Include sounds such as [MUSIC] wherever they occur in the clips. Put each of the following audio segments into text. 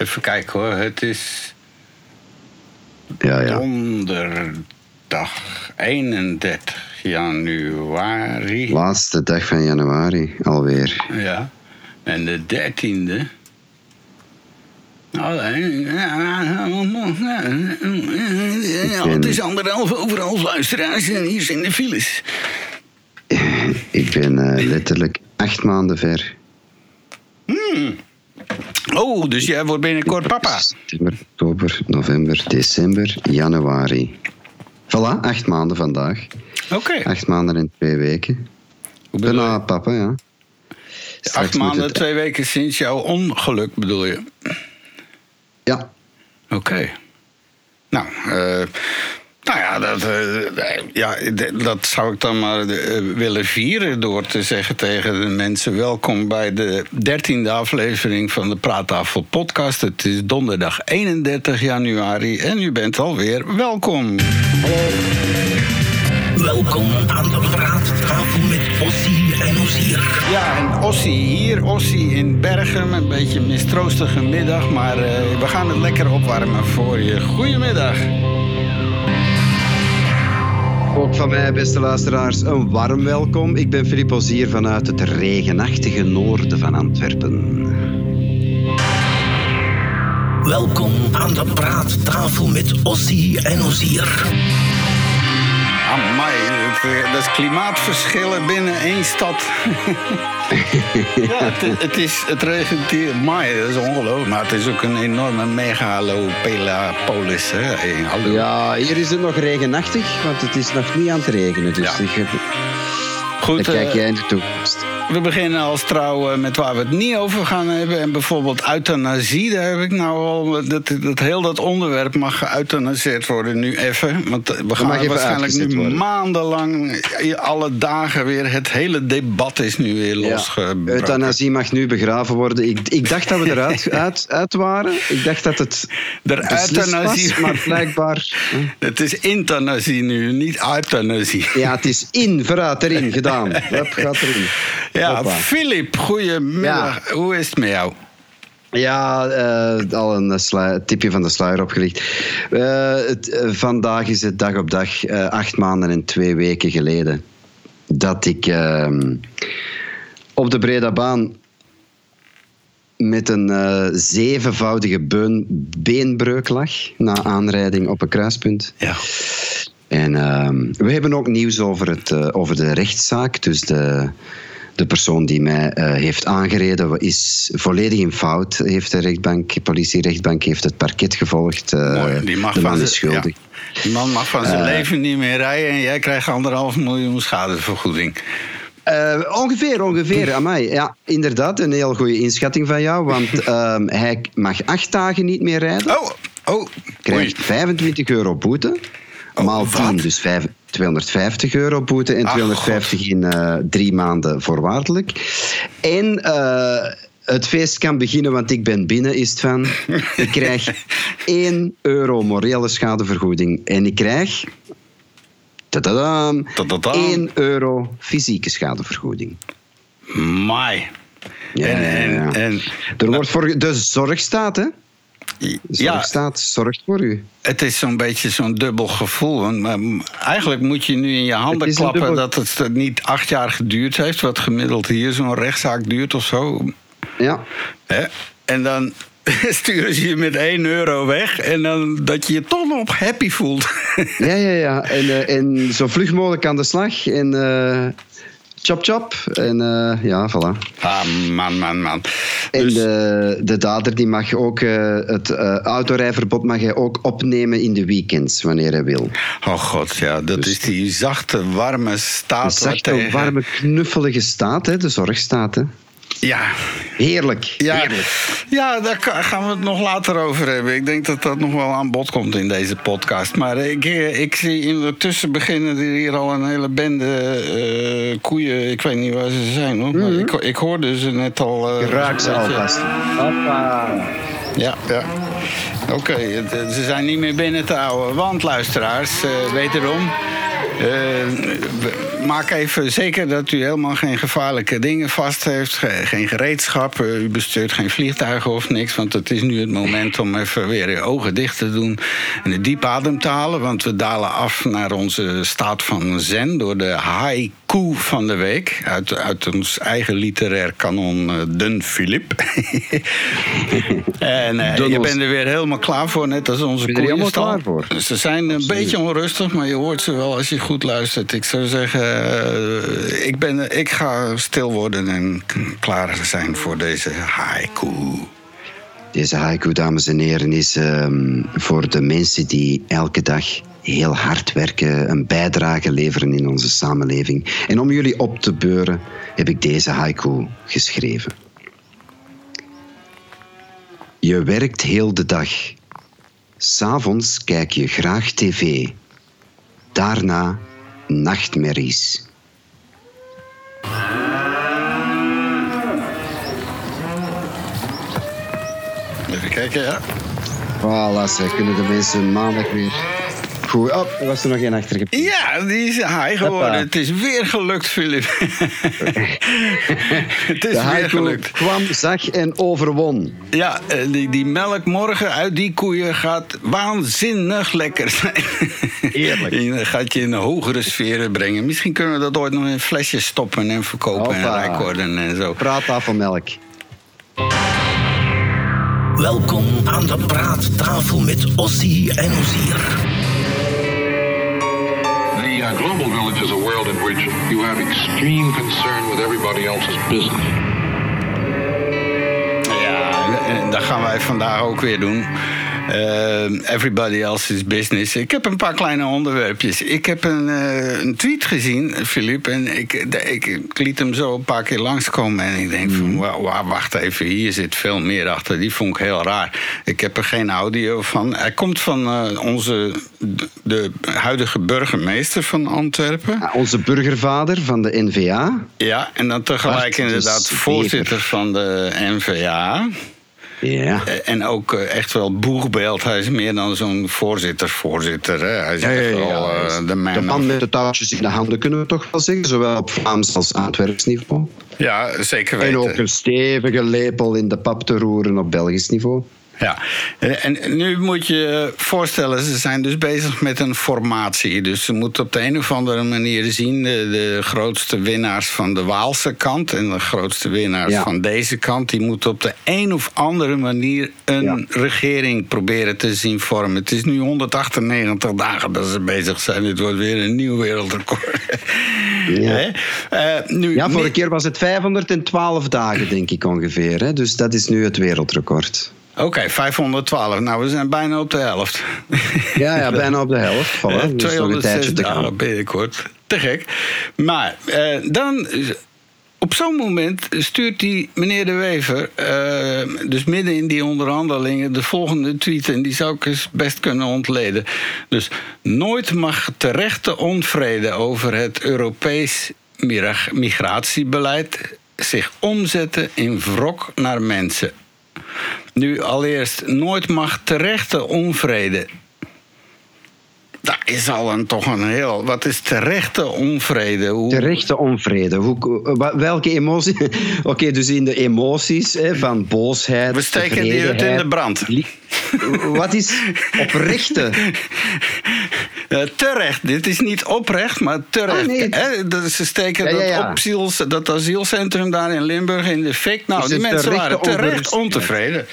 Even kijken hoor. Het is Ja, ja. donderdag 31 januari. Laatste dag van januari alweer. Ja. En de 13e. Oh, ja, het is anderhalf over half luisteraars en hier zijn de files. [LAUGHS] Ik ben eh, letterlijk acht maanden ver. Oh, dus jij wordt binnenkort papa. September, oktober, november, december, januari. Voilà, acht maanden vandaag. Oké. Acht maanden en twee weken. Hoe bedoel Bijna je? papa, ja. Straks Acht maanden, het- twee weken sinds jouw ongeluk bedoel je? Ja, Oké. Nou, eh, nou ja, dat, eh, ja, dat zou ik dan maar eh, willen vieren door te zeggen tegen de mensen: welkom bij de dertiende aflevering van de Praattafel Podcast. Het is donderdag 31 januari en u bent alweer welkom. Welkom aan de praattafel met Ossie en Ozier. Ja, en Ossie hier, Ossie in Bergen. Een beetje een mistroostige middag, maar eh, we gaan het lekker opwarmen voor je. Goedemiddag. Ook van mij, beste luisteraars, een warm welkom. Ik ben Filip Ozier vanuit het regenachtige noorden van Antwerpen. Welkom aan de praattafel met Ossie en Ozier. Amai, eh, dat is klimaatverschillen binnen één stad. [LAUGHS] ja, het, het, is, het regent hier. Amai, dat is ongelooflijk. Maar het is ook een enorme megalopolis. Hè? Hallo. Ja, hier is het nog regenachtig, want het is nog niet aan het regenen. Dus Ja. ik heb, Goed, dan kijk eh, jij in de toekomst. We beginnen als trouw eh, met waar we het niet over gaan hebben. En bijvoorbeeld euthanasie, daar heb ik nou al... Dat, dat heel dat onderwerp mag geëuthanaseerd worden nu even. Want eh, we gaan waarschijnlijk nu worden. maandenlang... eh, alle dagen weer... Het hele debat is nu weer Ja, euthanasie mag nu begraven worden. Ik, ik dacht dat we eruit [LAUGHS] uit, uit waren. Ik dacht dat het beslist euthanasie... was, maar blijkbaar... [LAUGHS] Het is euthanasie nu, niet euthanasie. Ja, het is in, vooruit, erin, gedaan. [LAUGHS] Hup, gaat erin. Ja. Filip, goedemiddag. Hoe is het met jou? Ja, eh, al een slui- tipje van de sluier opgelicht. Eh, het, eh, vandaag is het dag op dag, eh, acht maanden en twee weken geleden, dat ik ehm, op de Breda Baan met een eh, zevenvoudige beun, beenbreuk lag na aanrijding op een kruispunt. Ja. En ehm, we hebben ook nieuws over, het, eh, over de rechtszaak. Dus de, de persoon die mij eh, heeft aangereden is volledig in fout. Heeft de rechtbank, politierechtbank heeft het parket gevolgd. Eh, Mooi, die mag de man is schuldig. ja. Die man mag van zijn leven niet meer rijden en jij krijgt anderhalf miljoen schadevergoeding. Eh, ongeveer, ongeveer. Amai. Ja, inderdaad, een heel goede inschatting van jou. Want [LAUGHS] ehm, hij mag acht dagen niet meer rijden. Oh, oh. krijgt Oei. 25 euro boete. maal wat? 10, dus vijf- 250 euro boete en Ach, 250 in eh, drie maanden voorwaardelijk. En eh, het feest kan beginnen, want ik ben binnen, is het van. Ik krijg [LAUGHS] 1 euro morele schadevergoeding. En ik krijg... tadadam, Tadadam. 1 euro fysieke schadevergoeding. Mai. Ja, en, en, en Er wordt voor de zorgstaat, hè? Ja, zorgstaat zorgt voor u. het is zo'n beetje zo'n dubbel gevoel. Maar, eigenlijk moet je nu in je handen klappen dubbel- dat het niet acht jaar geduurd heeft, wat gemiddeld hier zo'n rechtszaak duurt of zo. Ja. Hè? En dan [LAUGHS] sturen ze je met 1 euro weg. En dan dat je je toch nog happy voelt. Ja, ja, ja. En, eh, en zo vlug mogelijk aan de slag. En eh chop chop. En eh, ja, voilà. Ah, man, man, man. En Dus, de, de dader die mag ook eh, het eh, autorijverbod mag hij ook opnemen in de weekends, wanneer hij wil. oh god, ja, dat is die zachte, warme staat. Zachte, warme, knuffelige staat, hè, de zorgstaat. Hè. Ja, Heerlijk. ja, Heerlijk. ja, daar gaan we het nog later over hebben. Ik denk dat dat nog wel aan bod komt in deze podcast. Maar ik, eh, ik zie ondertussen beginnen er hier al een hele bende eh, koeien. Ik weet niet waar ze zijn hoor. Maar ik, ik hoorde ze net al. eh, Raak ze alvast. Hoppa. Ja, ja. Oké, ze zijn niet meer binnen te houden. Want luisteraars, eh, wederom. eh, we- maak even zeker dat u helemaal geen gevaarlijke dingen vast heeft. ge- Geen gereedschap. eh, U bestuurt geen vliegtuigen of niks. Want het is nu het moment om even weer uw ogen dicht te doen. En diep adem te halen. Want we dalen af naar onze staat van zen. Door de haiku van de week. Uit, uit ons eigen literair kanon eh, Dun Philip. [LAUGHS] en eh, je bent er weer helemaal klaar voor. Net als onze er helemaal klaar voor? Ze zijn een beetje onrustig, maar je hoort ze wel als je goed luistert. Ik zou zeggen, eh, ik, ben, ik ga stil worden en klaar zijn voor deze haiku. Deze haiku, dames en heren, is ehm, voor de mensen die elke dag heel hard werken, een bijdrage leveren in onze samenleving. En om jullie op te beuren, heb ik deze haiku geschreven. Je werkt heel de dag. S'avonds kijk je graag tv. Daarna nachtmerries. Even kijken, ja. Voilà, ze kunnen de mensen maandag weer... Goed, oh, er was er nog één achter. Ja, die is haai geworden. Hoppa. Het is weer gelukt, Filip. [LAUGHS] het is De weer gelukt. kwam, zag en overwon. Ja, eh, die, die melk morgen uit die koeien gaat waanzinnig lekker zijn. Heerlijk. [LAUGHS] En dan gaat je in een hogere sferen brengen. Misschien kunnen we dat ooit nog in flesjes stoppen en verkopen en Hoppa. rijk worden en zo. Praattafelmelk. Welkom aan de praattafel met Ossie en Ozier. The uh, global village is a world in which you have extreme concern with everybody else's business. Ja, en dat gaan wij vandaag ook weer doen. Eh, everybody else's business. Ik heb een paar kleine onderwerpjes. Ik heb een, eh, een tweet gezien, Filip. En ik, ik, ik liet hem zo een paar keer langskomen. En ik denk van, wa- wacht even, hier zit veel meer achter. Die vond ik heel raar. Ik heb er geen audio van. Hij komt van eh, onze, de, de huidige burgemeester van Antwerpen. Ah, Onze burgervader van de NVA. Ja, en dan tegelijk Bart de inderdaad voorzitter van de NVA. Ja. Eh, En ook eh, echt wel boegbeeld. Hij is meer dan zo'n voorzitter-voorzitter. hè. Hij is Ja, echt ja, wel eh, de man. De man met de touwtjes in de handen kunnen we toch wel zeggen. Zowel op Vlaams als Antwerps niveau. Ja, zeker En ook weten. een stevige lepel in de pap te roeren op Belgisch niveau. Ja. En en nu moet je voorstellen, ze zijn dus bezig met een formatie. Dus ze moeten op de een of andere manier zien... de, de grootste winnaars van de Waalse kant... en de grootste winnaars Ja. van deze kant... die moeten op de een of andere manier een Ja. regering proberen te zien vormen. Het is nu 198 dagen dat ze bezig zijn. Dit wordt weer een nieuw wereldrecord. Ja. Eh, nu, Ja, vorige keer was het 512 dagen, denk ik ongeveer. Hè? Dus dat is nu het wereldrecord. Oké, 512. Nou, we zijn bijna op de helft. Ja, ja bijna op de helft. Voilà. Eh, Dus nog een tijdje 206 te gaan. dagen binnenkort. Te gek. Maar eh, dan, op zo'n moment stuurt die meneer De Wever... eh, dus midden in die onderhandelingen... de volgende tweet, en die zou ik eens best kunnen ontleden. Dus nooit mag terechte onvrede over het Europees migratiebeleid... zich omzetten in wrok naar mensen. Nu allereerst, nooit mag terechte onvrede dat is al een, toch een heel. Wat is terechte onvrede? Hoe, Terechte onvrede. Hoe, welke emotie? [LAUGHS] Oké, dus in de emoties hè, van boosheid. We steken die hut in de brand. Wat is oprechte? [LAUGHS] Eh, terecht. Dit is niet oprecht, maar terecht. Nee. Dat, ze steken Ja, ja, ja. Dat, opziels, dat asielcentrum daar in Limburg in de fik. Nou, die mensen waren terecht ontevreden.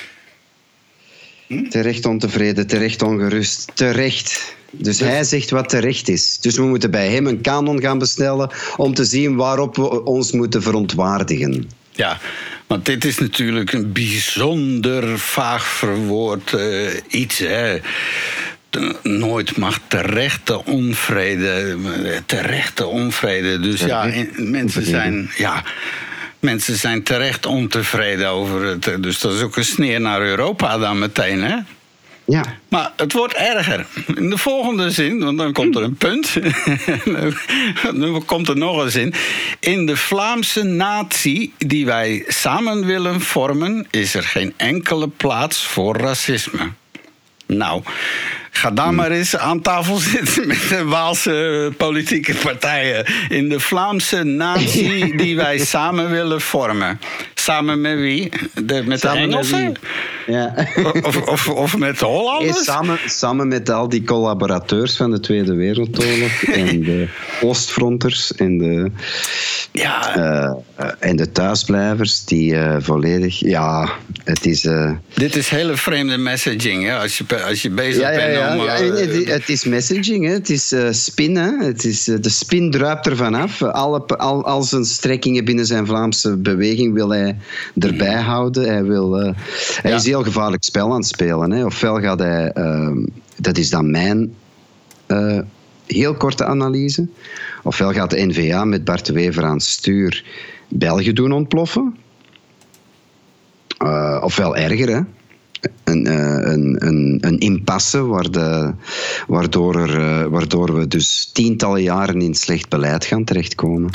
Terecht ontevreden, terecht ongerust, terecht. Dus hij zegt wat terecht is. Dus we moeten bij hem een kanon gaan bestellen om te zien waarop we ons moeten verontwaardigen. Ja, want dit is natuurlijk een bijzonder vaag verwoord eh, iets. Hè. Nooit mag terechte onvrede, eh, terechte onvrede. Dus ja, in- mensen zijn, ja, mensen zijn terecht ontevreden over het. eh, Dus dat is ook een sneer naar Europa dan meteen, hè? Ja. Maar het wordt erger. In de volgende zin, want dan komt er een punt. [LAUGHS] dan komt er nog een zin. In de Vlaamse natie die wij samen willen vormen, is er geen enkele plaats voor racisme. Nou, Ga dan maar eens aan tafel zitten met de Waalse politieke partijen. In de Vlaamse natie [LAUGHS] die wij samen willen vormen. Samen met wie? De, met Samen de met Engelsen? Ja. Of, of, of met de Hollanders? samen, samen met al die collaborateurs van de Tweede Wereldoorlog [LAUGHS] en de Oostfronters en de, Ja, eh, eh, en de thuisblijvers die eh, volledig... Ja, het is... eh, dit is hele vreemde messaging. Hè? Als, je, als je bezig ja, bent ja, ja, eh, het, het is messaging, hè. het is eh spin. Hè. Het is, eh, de spin druipt er vanaf. Alle, al, al zijn strekkingen binnen zijn Vlaamse beweging wil hij erbij houden. Hij, wil, eh, hij Ja. is heel gevaarlijk spel aan het spelen. Hè. Ofwel gaat hij, eh, dat is dan mijn heel korte analyse, ofwel gaat de NVA met Bart de Wever aan het stuur België doen ontploffen. Ofwel erger, hè? Een, eh, een, een, een impasse waar de, waardoor, er, eh, waardoor we dus tientallen jaren in slecht beleid gaan terechtkomen.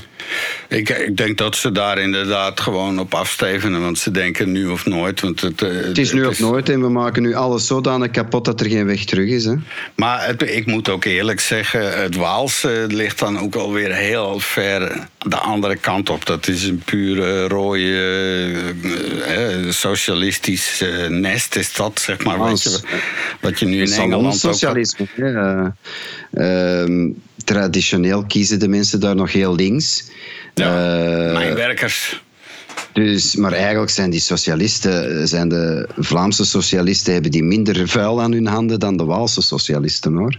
Ik, ik denk dat ze daar inderdaad gewoon op afstevenen. Want ze denken nu of nooit. Want het, eh, Het is nu of nooit en we maken nu alles zodanig kapot dat er geen weg terug is. Hè? Maar het- ik moet ook eerlijk zeggen, het Waalse ligt dan ook alweer heel ver de andere kant op. Dat is een pure rode eh, socialistisch eh, nest, is dat zeg maar. Wat je, wat je nu in Engeland ook... socialisme. hè. Eh, ehm, traditioneel kiezen de mensen daar nog heel links. Ja, mijnwerkers. Dus, maar eigenlijk zijn die socialisten, zijn de Vlaamse socialisten, hebben die minder vuil aan hun handen dan de Waalse socialisten hoor.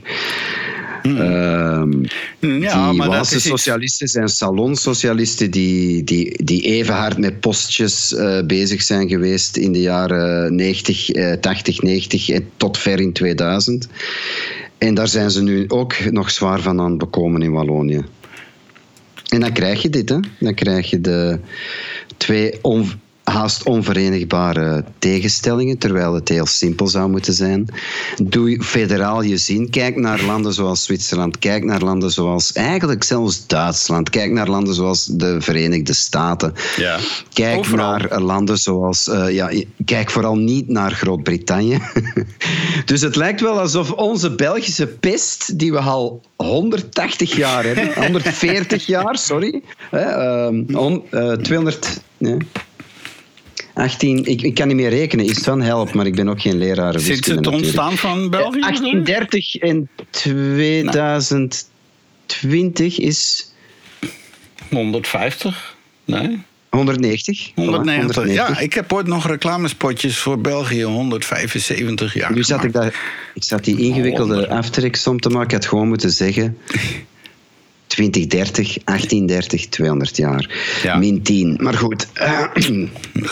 Ehm, Hmm. Ja, die maar dat is iets- socialisten zijn salonsocialisten die, die, die even hard met postjes eh, bezig zijn geweest in de jaren 90, eh, 80, 90 en tot ver in 2000. En daar zijn ze nu ook nog zwaar van aan het bekomen in Wallonië. En dan krijg je dit, hè? Dan krijg je de twee on- haast onverenigbare tegenstellingen, terwijl het heel simpel zou moeten zijn. Doe je federaal je zin. Kijk naar landen zoals Zwitserland. Kijk naar landen zoals eigenlijk zelfs Duitsland. Kijk naar landen zoals de Verenigde Staten. Ja. Kijk Overal. naar eh, landen zoals. eh, ja, kijk vooral niet naar Groot-Brittannië. [LAUGHS] dus het lijkt wel alsof onze Belgische pest, die we al 180 jaar hebben, 140 jaar, sorry, hè, ehm, on- eh, 200. Nee. 18, ik, ik kan niet meer rekenen, is van help, maar ik ben ook geen leraar. Sinds wiskunde het ontstaan van België? Eh, 1830 en 2020 is 150? Nee? 190. Voilà, 190. Ja, ik heb ooit nog reclamespotjes voor België 175 jaar. Nu zat ik, daar, ik zat die ingewikkelde Honderd. aftreksom te maken. Ik had gewoon moeten zeggen [LAUGHS] 2030, 1830, 200 jaar. Ja. Min 10. Maar goed. eh, [CLEARS THROAT]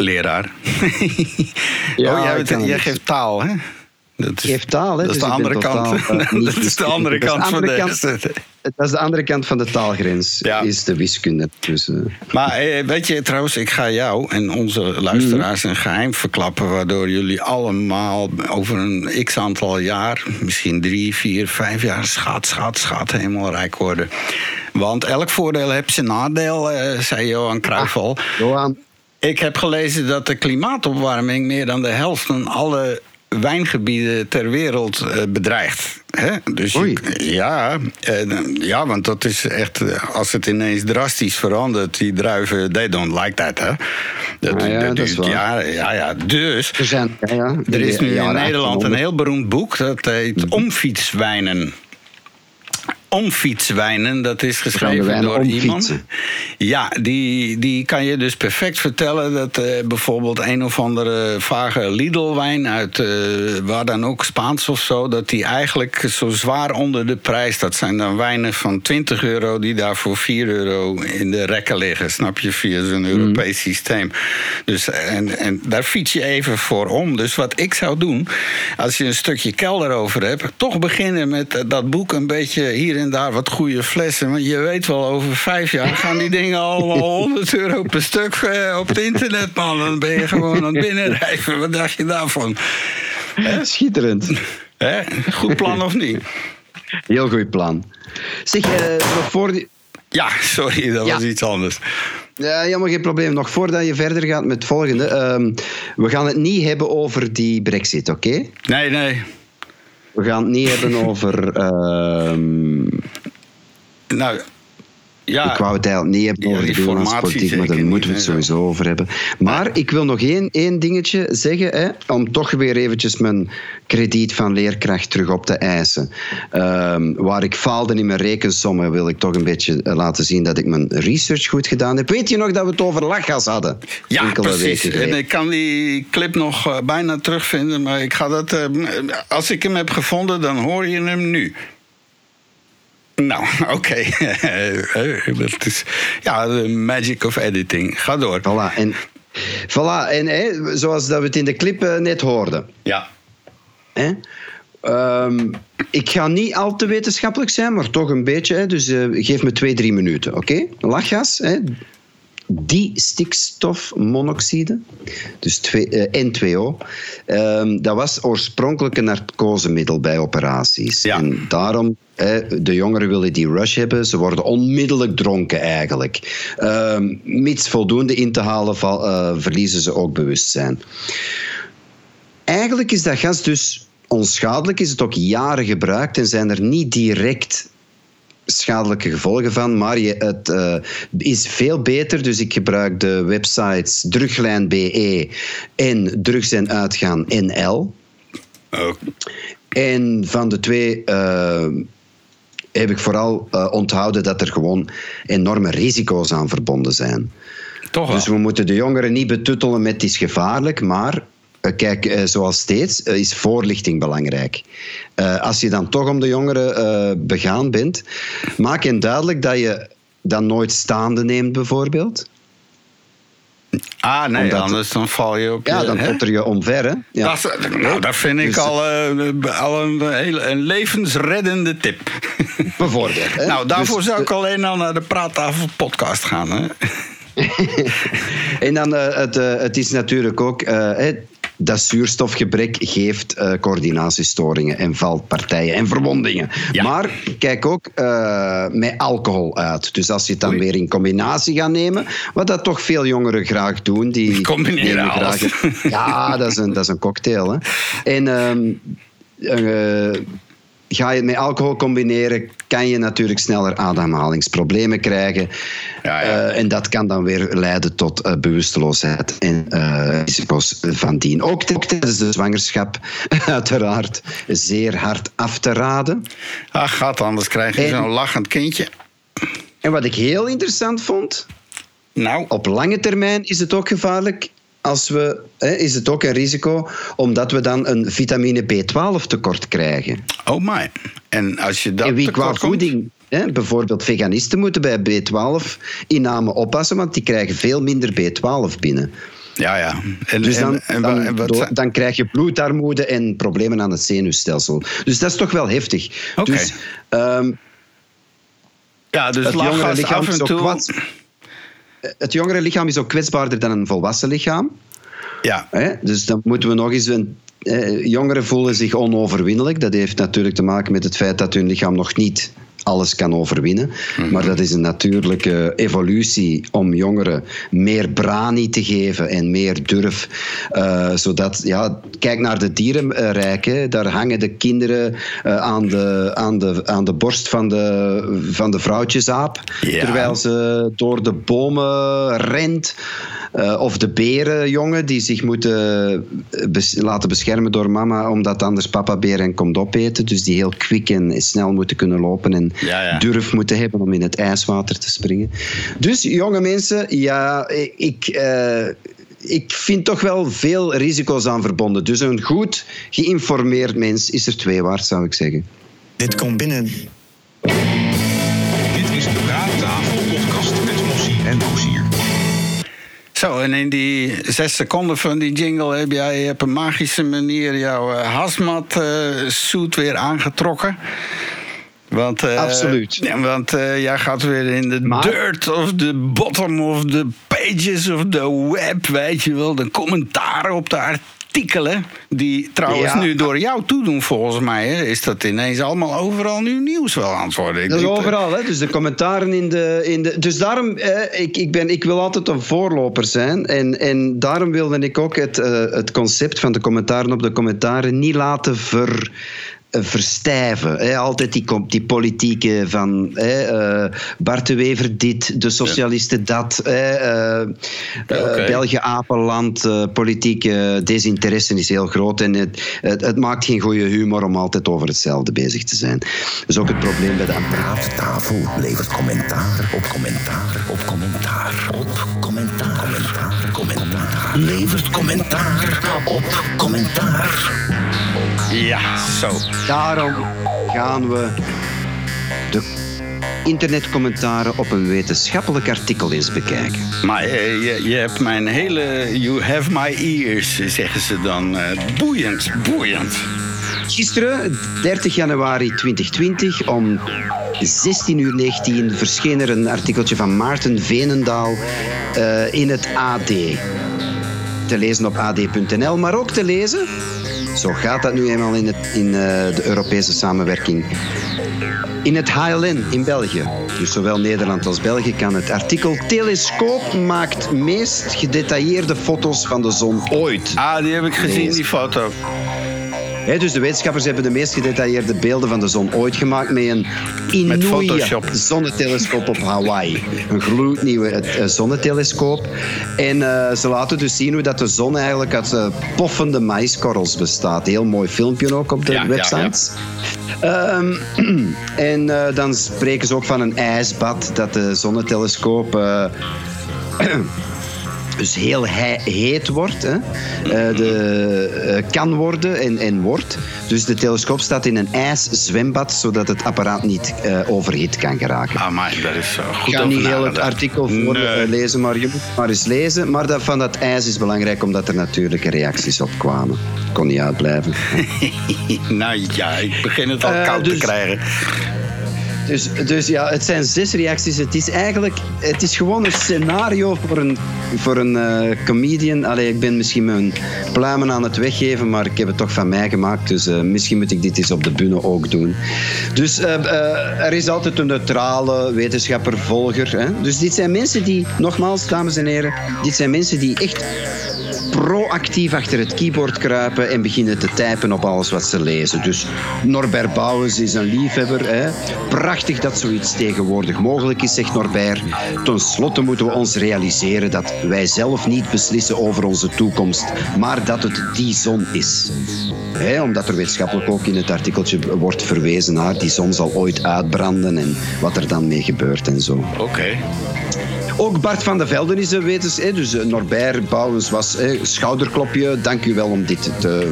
Leraar. Ja, oh, jij, jij geeft taal, hè? Dat is, taal, hè? Dat is dus de andere kant. [LAUGHS] dat is de andere kant van de [LAUGHS] Dat is de andere kant van de taalgrens, Ja. is de wiskunde. Dus, eh, Maar eh, weet je, trouwens, ik ga jou en onze luisteraars een geheim verklappen... waardoor jullie allemaal over een x-aantal jaar... misschien drie, vier, vijf jaar schat, schat, schat helemaal rijk worden. Want elk voordeel heeft zijn nadeel, eh, zei Johan Cruijff al. Johan, Ik heb gelezen dat de klimaatopwarming meer dan de helft van alle wijngebieden ter wereld eh, bedreigt. Hè? Dus je- ja, eh, ja, want dat is echt, eh, als het ineens drastisch verandert, die druiven, they don't like that. Hè? Dat, Ah ja, dat duurt- ja, ja, ja, dus. er zijn... Ja, ja, Er is nu in Nederland een 1800. heel beroemd boek, dat heet Omfietswijnen. Omfietswijnen, dat is geschreven door iemand. Ja, die, die kan je dus perfect vertellen dat eh, bijvoorbeeld een of andere vage Lidl-wijn uit eh, waar dan ook Spaans of zo, dat die eigenlijk zo zwaar onder de prijs, dat zijn dan wijnen van 20 euro die daar voor 4 euro in de rekken liggen, snap je, via zo'n Europees systeem. Dus, en, en daar fiets je even voor om. Dus wat ik zou doen, als je een stukje kelder over hebt, toch beginnen met dat boek een beetje hier en daar wat goede flessen. Want je weet wel, over vijf jaar gaan die dingen allemaal [LAUGHS] 100 euro per stuk eh, op het internet, man. Dan ben je gewoon aan het [LAUGHS] binnenrijven. Wat dacht je daarvan? Schitterend. Goed plan of niet? Heel goed plan. Zeg, eh, nog voor... die- Ja, sorry, dat Ja. was iets anders. Ja, helemaal geen probleem. Nog voordat je verder gaat met het volgende. ehm, we gaan het niet hebben over die brexit, oké? Nee, nee. We gaan het niet hebben over. ehm, Nou, ja. ik wou het eigenlijk niet hebben over de binnenlandspolitiek, maar daar moeten we het sowieso over hebben. Maar ik wil nog één, één dingetje zeggen, hè, om toch weer eventjes mijn krediet van leerkracht terug op te eisen. Ehm, waar ik faalde in mijn rekensommen, wil ik toch een beetje eh, laten zien dat ik mijn research goed gedaan heb. Weet je nog dat we het over lachgas hadden? Ja, Enkele precies. En ik kan die clip nog eh, bijna terugvinden, maar ik ga dat. eh, als ik hem heb gevonden, dan hoor je hem nu. Nou, [LAUGHS] oké. Eh, Dat is ja, de magic of editing. Ga door. Voilà. En, voilà. en hè, zoals dat we het in de clip eh, net hoorden. Ja. Hè? Ehm, ik ga niet al te wetenschappelijk zijn, maar toch een beetje. Hè? Dus eh, geef me twee, drie minuten, oké? Lachgas, hè? Die stikstofmonoxide, dus twee, eh, N2O, ehm, dat was oorspronkelijk een narcosemiddel bij operaties. Ja. En daarom, hè, de jongeren willen die rush hebben, ze worden onmiddellijk dronken eigenlijk. Ehm, mits voldoende in te halen, val- eh, verliezen ze ook bewustzijn. Eigenlijk is dat gas dus onschadelijk, is het ook jaren gebruikt en zijn er niet direct schadelijke gevolgen van, maar je, het eh, is veel beter. Dus ik gebruik de websites druglijn.be en Drugs en Uitgaan NL. Oh, En van de twee eh, heb ik vooral eh, onthouden dat er gewoon enorme risico's aan verbonden zijn. toch wel. Dus we moeten de jongeren niet betuttelen met het is gevaarlijk, maar kijk, eh, zoals steeds eh, is voorlichting belangrijk. Eh, als je dan toch om de jongeren eh, begaan bent, maak hen duidelijk dat je dan nooit staande neemt, bijvoorbeeld. ah, nee, omdat- anders dan val je op Ja, je- dan hè? totter je omver, hè? Ja. Dat, nou, dat vind ik Dus- al, eh, al een, een levensreddende tip. Bijvoorbeeld. Hè? nou, daarvoor Dus, zou ik alleen al naar de Praattafel podcast gaan. Hè? [LAUGHS] En dan, eh, het, eh, het is natuurlijk ook... eh, dat zuurstofgebrek geeft eh, coördinatiestoringen en valpartijen en verwondingen. Ja. Maar kijk ook eh, met alcohol uit. Dus als je het dan Oei. weer in combinatie gaat nemen, wat dat toch veel jongeren graag doen. Die Combineren graag- ja, dat is een, dat is een cocktail. Hè. En ehm, eh, ga je het met alcohol combineren, kan je natuurlijk sneller ademhalingsproblemen krijgen. Ja, ja. Eh, en dat kan dan weer leiden tot eh, bewusteloosheid en eh, risico's van dien. Ook tijdens de zwangerschap, [LAUGHS] uiteraard, zeer hard af te raden. Ach, gaat anders krijg je zo'n lachend kindje. En wat ik heel interessant vond, Nou, op lange termijn is het ook gevaarlijk. Als we, hè, is het ook een risico, omdat we dan een vitamine B12 tekort krijgen. oh my. En als je dat en wie qua tekort komt- voeding, hè, bijvoorbeeld veganisten, moeten bij B12-inname oppassen, want die krijgen veel minder B12 binnen. Ja, ja. En, Dus dan, en, en, dan, wat krijg je bloedarmoede en problemen aan het zenuwstelsel. Dus dat is toch wel heftig. Oké. Dus ehm, ja, dus het jongere lichaam af en is ook toe. kwets- het jongere lichaam is ook kwetsbaarder dan een volwassen lichaam. Ja, Hè? Dus dan moeten we nog eens. Een, eh, jongeren voelen zich onoverwinnelijk. Dat heeft natuurlijk te maken met het feit dat hun lichaam nog niet alles kan overwinnen. Mhm. Maar dat is een natuurlijke evolutie om jongeren meer brani te geven en meer durf. Eh, zodat, ja, kijk naar de dierenrijk. Hè. Daar hangen de kinderen eh, aan, de, aan, de, aan de borst van de, van de vrouwtjesaap. Terwijl ze door de bomen rent. Eh, of de berenjongen die zich moeten bes- laten beschermen door mama, omdat anders papa beer hen komt opeten. Dus die heel kwik en snel moeten kunnen lopen en Ja, ja. durf moeten hebben om in het ijswater te springen. Dus jonge mensen, ja, ik. eh, ik vind toch wel veel risico's aan verbonden. Dus een goed geïnformeerd mens is er twee waard, zou ik zeggen. Dit komt binnen. Zo, en in die zes seconden van die jingle heb jij op een magische manier jouw eh, hazmat eh, suit weer aangetrokken. Want, eh, Absoluut. ja, want jij gaat weer in de Maar- dirt of de bottom of de pages of de web, weet je wel. De commentaren op de artikelen. Die trouwens Ja. nu door jou toedoen, volgens mij. Hè, is dat ineens allemaal overal nu nieuws wel aan het worden. Ik Dat is denk overal, hè? dus de commentaren in de. In de dus daarom, eh, ik, ik, ben, ik wil altijd een voorloper zijn. En, en daarom wilde ik ook het, eh, het concept van de commentaren op de commentaren niet laten ver. Eh, verstijven. Hè? Altijd die, die politieke van hè, eh, Bart de Wever dit, de socialisten dat, hè, eh, eh, oké. België apenland, eh, politieke desinteresse is heel groot en het, het, het maakt geen goede humor om altijd over hetzelfde bezig te zijn. Dat is ook het probleem bij de Praattafel levert commentaar op commentaar op commentaar op commentaar. Commentaar, commentaar. Levert commentaar op commentaar. Ja, zo. Daarom gaan we de internetcommentaren op een wetenschappelijk artikel eens bekijken. Maar eh, je, je hebt mijn hele... You have my ears, zeggen ze dan. Eh, boeiend, boeiend. Gisteren, 30 januari 2020, om 16.19 uur verscheen er een artikeltje van Maarten Venendaal eh, in het AD. Te lezen op ad.nl, maar ook te lezen, zo gaat dat nu eenmaal in, het, in eh, de Europese samenwerking, in het HLN in België. Dus zowel Nederland als België kan het artikel Telescoop maakt meest gedetailleerde foto's van de zon ooit. Ah, die heb ik gezien, die foto. Dus de wetenschappers hebben de meest gedetailleerde beelden van de zon ooit gemaakt met een Inouye zonnetelescoop op Hawaii. Een gloednieuwe eh, zonnetelescoop. En eh, ze laten dus zien hoe dat de zon eigenlijk uit eh, poffende maïskorrels bestaat. Heel mooi filmpje ook op de Ja, ja, websites. Ehm, [CLEARS THROAT] en dan spreken ze ook van een ijsbad dat de zonnetelescoop [CLEARS THROAT] dus heel heet wordt, hè, eh, de, eh, kan worden en, en wordt. Dus de telescoop staat in een ijszwembad, zodat het apparaat niet eh, overhit kan geraken. Ah, maar dat is goed Ik ga niet heel het artikel Nee. voorlezen, maar je moet maar eens lezen. Maar dat, van dat ijs is belangrijk, omdat er natuurlijke reacties op kwamen. Kon niet uitblijven. [LAUGHS] nou ja, ik begin het al koud dus- te krijgen. Dus, dus ja, het zijn zes reacties. Het is eigenlijk het is gewoon een scenario voor een, voor een eh, comedian. Allee, ik ben misschien mijn pluimen aan het weggeven, maar ik heb het toch van mij gemaakt. Dus eh, misschien moet ik dit eens op de bühne ook doen. Dus eh, er is altijd een neutrale wetenschapper, volger. Dus dit zijn mensen die, nogmaals, dames en heren, dit zijn mensen die echt proactief achter het keyboard kruipen en beginnen te typen op alles wat ze lezen. Dus Norbert Bouwens is een liefhebber. Hè? Prachtig dat zoiets tegenwoordig mogelijk is, zegt Norbert. Ten slotte moeten we ons realiseren dat wij zelf niet beslissen over onze toekomst, maar dat het die zon is. Omdat er wetenschappelijk ook in het artikeltje wordt verwezen naar die zon zal ooit uitbranden en wat er dan mee gebeurt en zo. Oké. Ook Bart van de Velden is een wetens, dus eh, Norbert Bouwens was hè, schouderklopje. Dank u wel om dit te,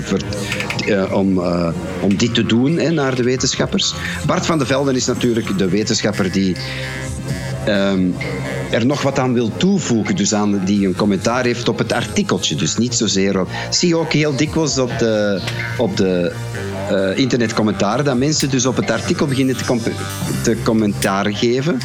eh, om, eh, om dit te doen hè, naar de wetenschappers. Bart van de Velden is natuurlijk de wetenschapper die ehm, er nog wat aan wil toevoegen. Dus aan, die een commentaar heeft op het artikeltje. Dus niet zozeer op. Zie ook heel dikwijls op de, op de eh, internetcommentaren dat mensen dus op het artikel beginnen te, com- te commentaar geven.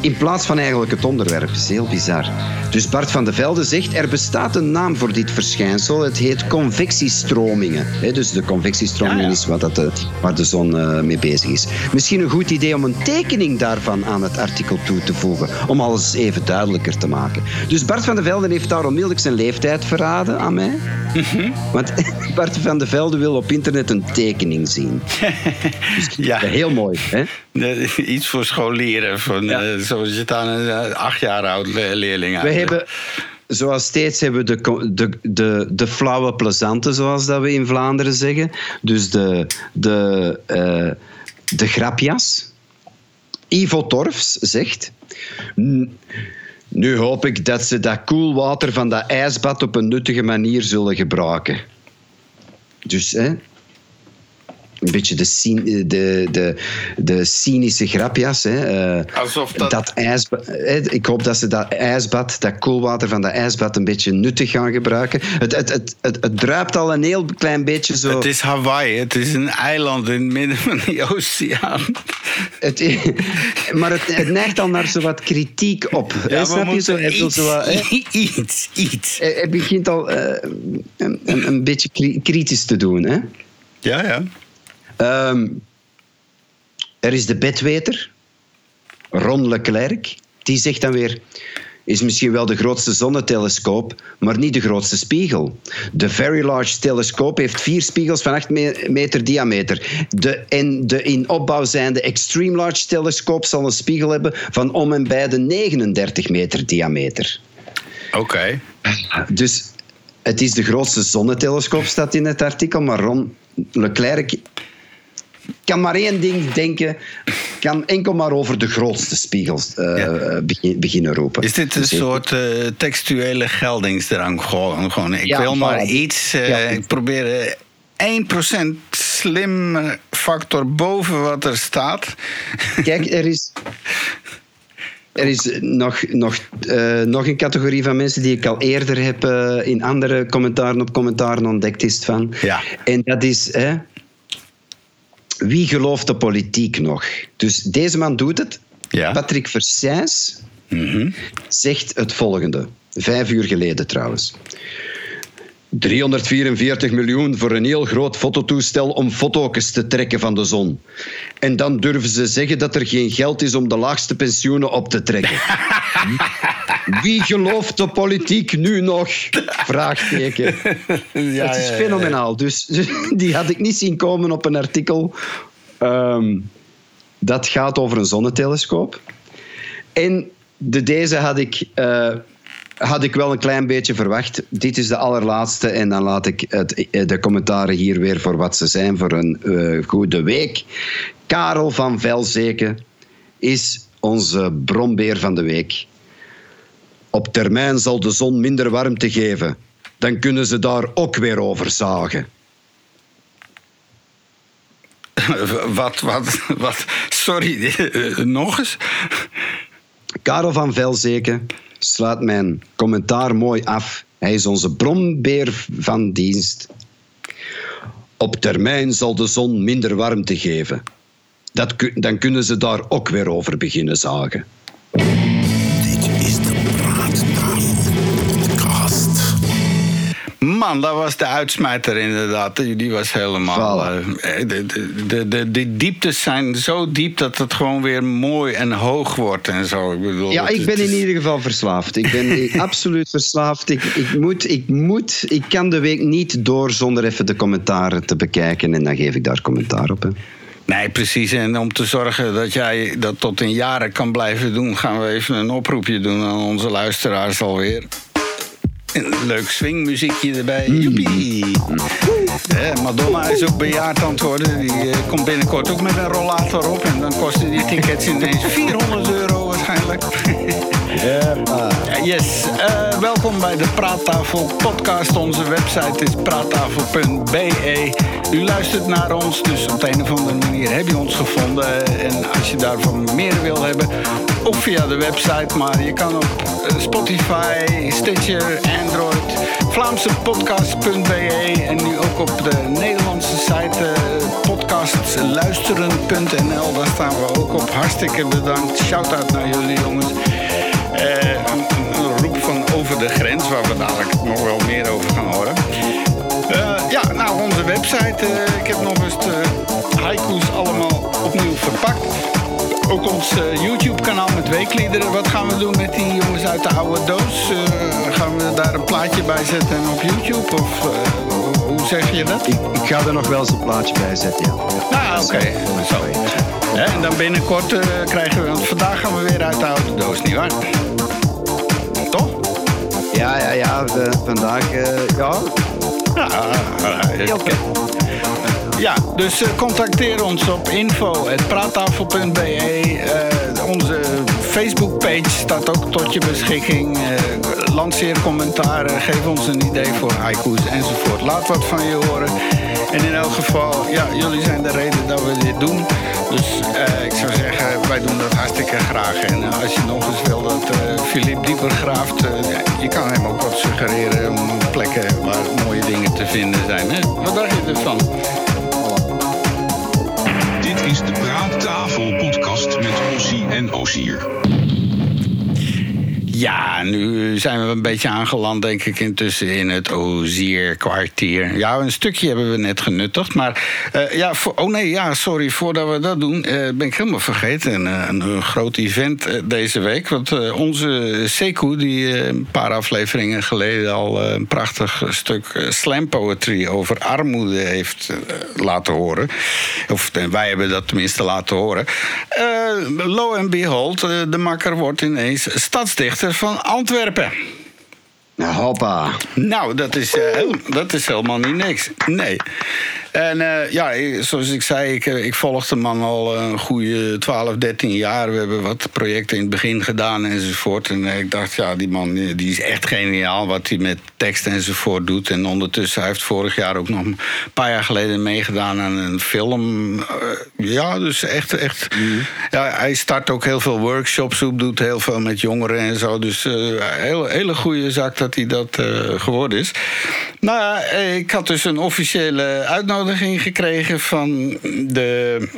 In plaats van eigenlijk het onderwerp. Dat is heel bizar. Dus Bart van de Velde zegt, er bestaat een naam voor dit verschijnsel. Het heet convectiestromingen. Dus de convectiestroming Ja, ja. is wat dat, eh, waar de zon eh, mee bezig is. Misschien een goed idee om een tekening daarvan aan het artikel toe te voegen. Om alles even duidelijker te maken. Dus Bart van de Velde heeft daar onmiddellijk zijn leeftijd verraden aan mij. Want [LAUGHS] Bart van de Velde wil op internet een tekening zien. [LAUGHS] Ja, Heel mooi, hè? [LAUGHS] iets voor scholieren. Van, Ja. Je het aan een eh, acht jaar oud le- leerling We uitlegt. hebben, zoals steeds, hebben we de, de, de, de flauwe plezante, zoals dat we in Vlaanderen zeggen. Dus de, de, eh, de grapjas. Ivo Torfs zegt... "N- Nu hoop ik dat ze dat koelwater van dat ijsbad op een nuttige manier zullen gebruiken. Dus, hè, een beetje de, cyn- de, de, de cynische grapjas. Hè. eh, Alsof dat- ijsbad, eh, ik hoop dat ze dat ijsbad, dat koelwater van dat ijsbad, een beetje nuttig gaan gebruiken. Het, het, het, het, het druipt al een heel klein beetje zo. Het is Hawaii, het is een eiland in het midden van die oceaan. Het, maar het, het neigt al naar zo wat kritiek op. hè, we snap je? Zo, iets, zo wat, hè. iets, iets. Hij hij begint al eh, een, een, een beetje kri- kritisch te doen. Hè? Ja, ja. Ehm, er is de bedweter, Ron Leclerc. Die zegt dan weer... is misschien wel de grootste zonnetelescoop, maar niet de grootste spiegel. De Very Large Telescope heeft vier spiegels van 8 me- meter diameter. De, en de in opbouw zijnde Extreme Large Telescope zal een spiegel hebben van om en bij de 39 meter diameter. Oké. Dus het is de grootste zonnetelescoop, staat in het artikel. Maar Ron Leclerc kan maar één ding denken. Kan enkel maar over de grootste spiegels eh, Ja. begin- beginnen roepen. Is dit een Dus soort eh, textuele geldingsdrang? Gewoon, gewoon ik Ja, wil maar iets. eh. Ik probeer eh, 1% slim factor boven wat er staat. Kijk, er is. Er is nog, nog, nog een categorie van mensen die ik al eerder heb in andere commentaren op commentaren ontdekt is van. Ja. En dat is. Hè, wie gelooft de politiek nog? Dus deze man doet het. Ja. Patrick Versijs Mhm. zegt het volgende. Vijf uur geleden trouwens. 344 miljoen voor een heel groot fototoestel om foto's te trekken van de zon. En dan durven ze zeggen dat er geen geld is om de laagste pensioenen op te trekken. [LAUGHS] Wie gelooft de politiek nu nog? Vraagteken. [LAUGHS] Ja, het is ja, fenomenaal. Dus [LAUGHS] die had ik niet zien komen op een artikel. Ehm, dat gaat over een zonnetelescoop. En de, deze had ik, eh, had ik wel een klein beetje verwacht. Dit is de allerlaatste. En dan laat ik het, eh, de commentaren hier weer voor wat ze zijn voor een eh, goede week. Karel van Velzeken is onze brombeer van de week. Op termijn zal de zon minder warmte geven. Dan kunnen ze daar ook weer over zagen. [LAUGHS] wat, wat, wat? Sorry, eh, nog eens? Karel van Velzeken sluit mijn commentaar mooi af. Hij is onze brombeer van dienst. Op termijn zal de zon minder warmte geven. Dat, dan kunnen ze daar ook weer over beginnen zagen. Man, dat was de uitsmijter inderdaad. Die was helemaal... Voilà. eh, de, de, de, dieptes zijn zo diep dat het gewoon weer mooi en hoog wordt en zo. Ik bedoel, Ja, ik ben in ieder geval verslaafd. Ik ben [LAUGHS] absoluut verslaafd. Ik, ik, moet, ik moet, ik kan de week niet door zonder even de commentaren te bekijken. En dan geef ik daar commentaar op. Hè. Nee, precies. En om te zorgen dat jij dat tot in jaren kan blijven doen... gaan we even een oproepje doen aan onze luisteraars alweer. Een leuk swingmuziekje erbij. Joepie. Eh, Madonna is ook bejaard aan het worden. Die eh, komt binnenkort ook met een rollator op. En dan kosten die tickets ineens 400 euro waarschijnlijk. [LAUGHS] Ja, Yes, Eh, welkom bij de Praattafel podcast. Onze website is praattafel.be. U luistert naar ons, dus op de een of andere manier heb je ons gevonden. En als je daarvan meer wil hebben, of via de website, maar je kan op eh, Spotify, Stitcher, Android, vlaamsepodcast.be en nu ook op de Nederlandse site eh, podcastluisteren.nl. Daar staan we ook op. Hartstikke bedankt. Shout-out naar jullie jongens. Over de grens, waar we dadelijk nog wel meer over gaan horen. Eh, ja, nou, onze website. eh, ik heb nog eens de haiku's allemaal opnieuw verpakt. Ook ons eh, YouTube-kanaal met weekliederen. Wat gaan we doen met die jongens uit de oude doos? Gaan we daar een plaatje bij zetten op YouTube? Of hoe- zeg je dat? Ik, ik ga er nog wel eens een plaatje bij zetten. Ja. Nou, oké. Zo. Hè, en dan binnenkort krijgen we... Want vandaag gaan we weer uit de oude doos, nietwaar? Ja, ja, ja. vandaag, eh, ja. Ja, ja, oké. Ja, dus eh, contacteer ons op info.praattafel.be. Eh, onze Facebook-page staat ook tot je beschikking. Lanceer commentaren, geef ons een idee voor haiku's enzovoort. Laat wat van je horen. En in elk geval, ja, jullie zijn de reden dat we dit doen. Dus eh, ik zou zeggen, wij doen dat hartstikke graag. En eh, als je nog eens wil dat eh Philippe dieper graaft, eh, je kan hem ook wat suggereren om plekken waar mooie dingen te vinden zijn. Hè? Wat dacht je ervan? Dit is de Praattafel Podcast met Ossie en Osier. Ja, nu zijn we een beetje aangeland, denk ik, intussen in het Ozierkwartier. Ja, een stukje hebben we net genuttigd. Maar eh, ja, voor, oh nee, ja, sorry, voordat we dat doen, eh, ben ik helemaal vergeten. Een, eh, een, groot event deze week. Want onze Sekou, die een paar afleveringen geleden al een prachtig stuk slam poetry over armoede heeft laten horen. Of wij hebben dat tenminste laten horen. Lo en behold, eh, de makker wordt ineens stadsdichter van Antwerpen. Hoppa. Nou, dat is, eh, dat is helemaal niet niks. Nee. En eh, ja, zoals ik zei, ik, eh, ik volg de man al een goede 12, 13 jaar. We hebben wat projecten in het begin gedaan enzovoort. En eh, ik dacht, ja, die man die is echt geniaal wat hij met tekst enzovoort doet. En ondertussen, hij heeft vorig jaar ook nog een paar jaar geleden meegedaan aan een film. Ja, dus echt, echt. Ja, hij start ook heel veel workshops op, doet heel veel met jongeren en zo. Dus eh heel, hele goede zaak dat hij dat geworden is. Nou ja, ik had dus een officiële uitnodiging gekregen van de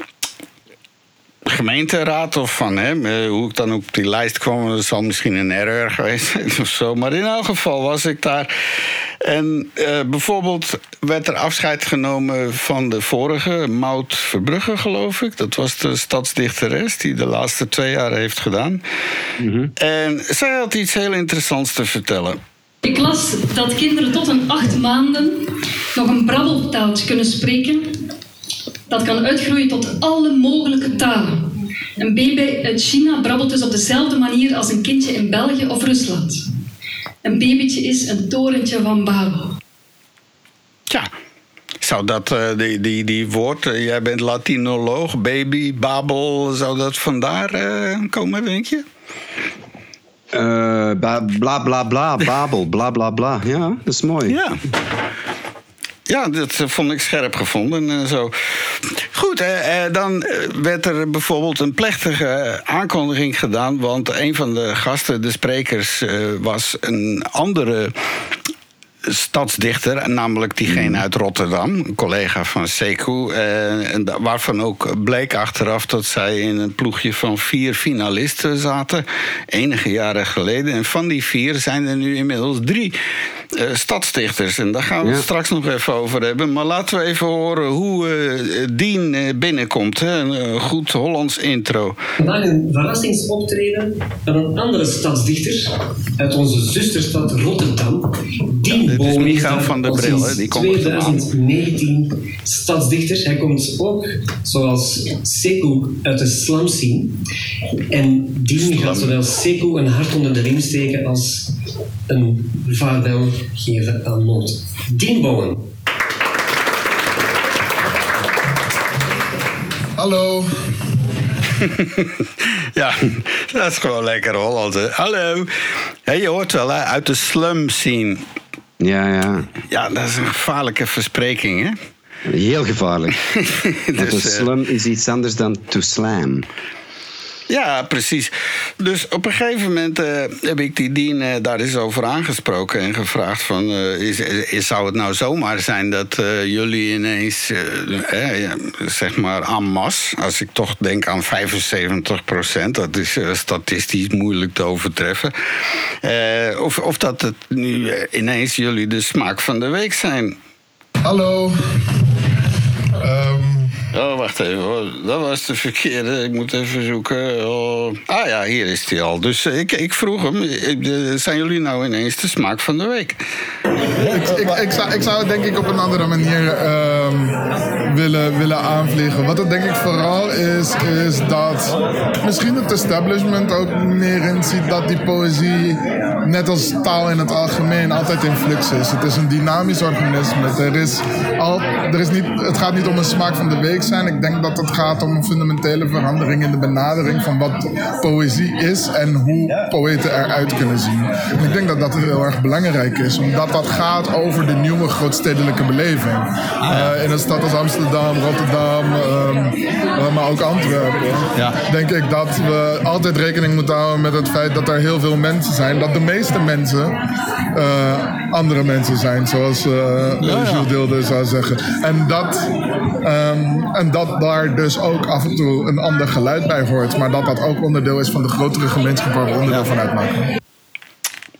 gemeenteraad of van hem, eh, hoe ik dan op die lijst kwam, dat zal misschien een error geweest zijn [LAUGHS] of zo. Maar in elk geval was ik daar. En eh, bijvoorbeeld werd er afscheid genomen van de vorige, Maud Verbrugge, geloof ik. Dat was de stadsdichteres die de laatste twee jaar heeft gedaan. En zij had iets heel interessants te vertellen. Ik las dat kinderen tot een acht maanden nog een brabbeltaaltje kunnen spreken. Dat kan uitgroeien tot alle mogelijke talen. Een baby uit China brabbelt dus op dezelfde manier als een kindje in België of Rusland. Een babytje is een torentje van Babel. Tja, zou dat, eh, die, die, die woord, eh, jij bent Latinoloog, baby, Babel, zou dat vandaar eh, komen, denk je? Eh, ba- bla bla bla, Babel, bla bla bla. Ja, dat is mooi. Ja. Ja, dat eh, vond ik scherp gevonden en zo. Goed, eh, eh, dan eh, werd er bijvoorbeeld een plechtige aankondiging gedaan... want een van de gasten, de sprekers, eh, was een andere stadsdichter, namelijk diegene uit Rotterdam, een collega van Sekou. eh, waarvan ook bleek achteraf dat zij in een ploegje van vier finalisten zaten, enige jaren geleden. En van die vier zijn er nu inmiddels drie eh, stadsdichters. En daar gaan we het straks nog even over hebben. Maar laten we even horen hoe eh Dien eh, binnenkomt. Hè? Een eh, goed Hollands intro. Vandaag een verrassingsoptreden van een andere stadsdichter uit onze zusterstad Rotterdam. Dien is Michael van der Bril, hè, die aan. 2019 stadsdichter. Hij komt ook, zoals Sekou, uit de slam scene. En Dien gaat zowel Sekou een hart onder de riem steken als een vaarwel geven aan nood. Dien Boon. Hallo. [LAUGHS] Ja, dat is gewoon lekker Hollands. hè. Hallo. Ja, je hoort wel, hè? uit de slum scene. Ja, ja. Ja, dat is een gevaarlijke verspreking, hè? Heel gevaarlijk. [LAUGHS] Want Dus, een eh, slam is iets anders dan to slam. Ja, precies. Dus op een gegeven moment eh, heb ik die Dien eh, daar eens over aangesproken en gevraagd van... eh, is, zou het nou zomaar zijn dat jullie ineens, eh, zeg maar, en masse... als ik toch denk aan 75 procent, dat is statistisch moeilijk te overtreffen... of, of dat het nu ineens jullie de smaak van de week zijn... Hallo. Ehm, Oh, wacht even. Dat was de verkeerde. Ik moet even zoeken. Oh. Ah ja, hier is hij al. Dus eh, ik, ik vroeg hem: eh, zijn jullie nou ineens de smaak van de week? ik, ik, ik zou het denk ik op een andere manier ehm, willen, willen aanvliegen. Wat het denk ik vooral is, is dat misschien het establishment ook meer inziet dat die poëzie, net als taal in het algemeen, altijd in flux is. Het is een dynamisch organisme. Er is al, er is niet, het gaat niet om een smaak van de week zijn. Ik denk dat het gaat om een fundamentele verandering in de benadering van wat poëzie is en hoe poëten eruit kunnen zien. En ik denk dat dat heel erg belangrijk is, omdat dat gaat over de nieuwe grootstedelijke beleving. Eh, in een stad als Amsterdam, Rotterdam, ehm, eh, maar ook Antwerpen. Ja. Denk ik dat we altijd rekening moeten houden met het feit dat er heel veel mensen zijn. Dat de meeste mensen eh, andere mensen zijn, zoals eh Jules Deelder zou zeggen. En dat, ehm, en dat daar dus ook af en toe een ander geluid bij hoort. Maar dat dat ook onderdeel is van de grotere gemeenschap waar we onderdeel van uitmaken.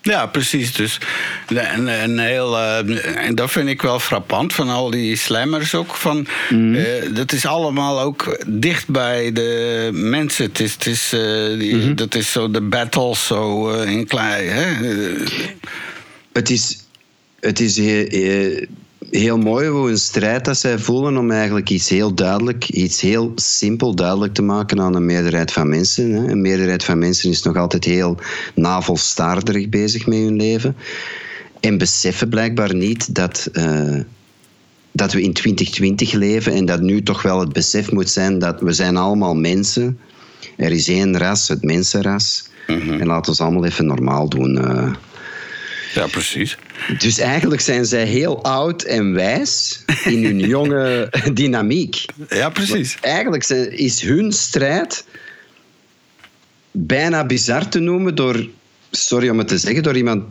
Ja, precies. Dus een, een heel, eh, en dat vind ik wel frappant van al die slammers ook. Van, eh, dat is allemaal ook dicht bij de mensen. Het is, het is, eh, die, Dat is zo de battle zo in klein. Hè? Het is, het is heel, mooi hoe een strijd dat zij voelen om eigenlijk iets heel duidelijk, iets heel simpel duidelijk te maken aan een meerderheid van mensen. hè. Een meerderheid van mensen is nog altijd heel navelstaarderig bezig met hun leven. En beseffen blijkbaar niet dat, eh, dat we in 2020 leven en dat nu toch wel het besef moet zijn dat we zijn allemaal mensen. Er is één ras, het mensenras. En laten we allemaal even normaal doen. eh. Ja, precies. Dus eigenlijk zijn zij heel oud en wijs in hun [LAUGHS] jonge dynamiek. Ja, precies. Eigenlijk is hun strijd bijna bizar te noemen door, sorry om het te zeggen, door iemand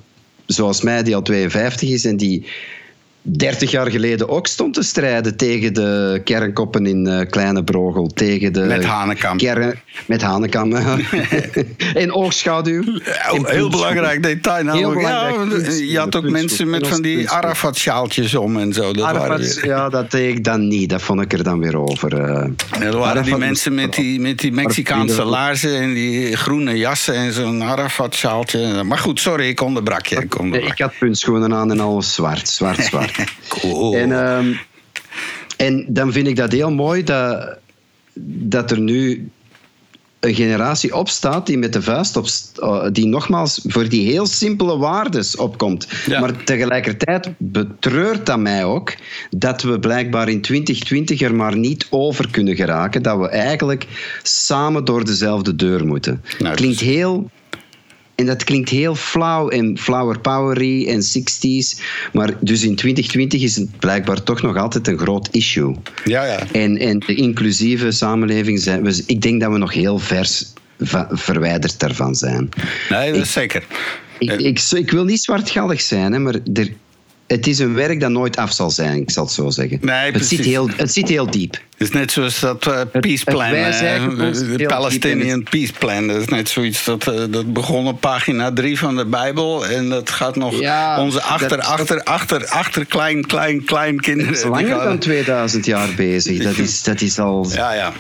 zoals mij die al 52 is en die 30 jaar geleden ook stond te strijden tegen de kernkoppen in eh, Kleine Brogel. Tegen de Met Hanekamp. Kern, met Hanekamp. en [LAUGHS] oogschaduw. En heel belangrijk detail. namelijk. Heel belangrijk ja, puntschoen, je had ook mensen met van die puntschoen. Arafat-sjaaltjes om en zo. Dat Arafat, ja, dat deed ik dan niet. Dat vond ik er dan weer over. eh. Er waren die mensen met die, met die Mexicaanse laarzen en die groene jassen en zo'n Arafat-sjaaltje. Maar goed, sorry, ik onderbrak je. Ik onderbrak. ik had puntschoenen aan en alles zwart, zwart, [LAUGHS] zwart. Cool. En, ehm, en dan vind ik dat heel mooi dat, dat er nu een generatie opstaat die met de vuist op, die nogmaals voor die heel simpele waardes opkomt. Ja. Maar tegelijkertijd betreurt dat mij ook dat we blijkbaar in 2020 er maar niet over kunnen geraken, dat we eigenlijk samen door dezelfde deur moeten. Nou, Klinkt heel en dat klinkt heel flauw en flower powery en 60s. Maar dus in 2020 is het blijkbaar toch nog altijd een groot issue. Ja, ja. En, en de inclusieve samenleving zijn we. Ik denk dat we nog heel vers va- verwijderd daarvan zijn. Nee, dat Ik- is zeker. Ik, ik, ik wil niet zwartgallig zijn, hè, maar er, het is een werk dat nooit af zal zijn, ik zal het zo zeggen. Nee, het, precies. zit heel, het zit heel diep. Het is net zoals dat eh, peace plan, het eh, heel Palestinian peace plan. Dat is net zoiets dat, eh, dat begon op pagina 3 van de Bijbel. En dat gaat nog Ja, onze achter, dat- achter, achter, achter, klein, klein, klein kinderen. Het is langer dan 2000 jaar bezig. Dat is, dat is al Ja, ja.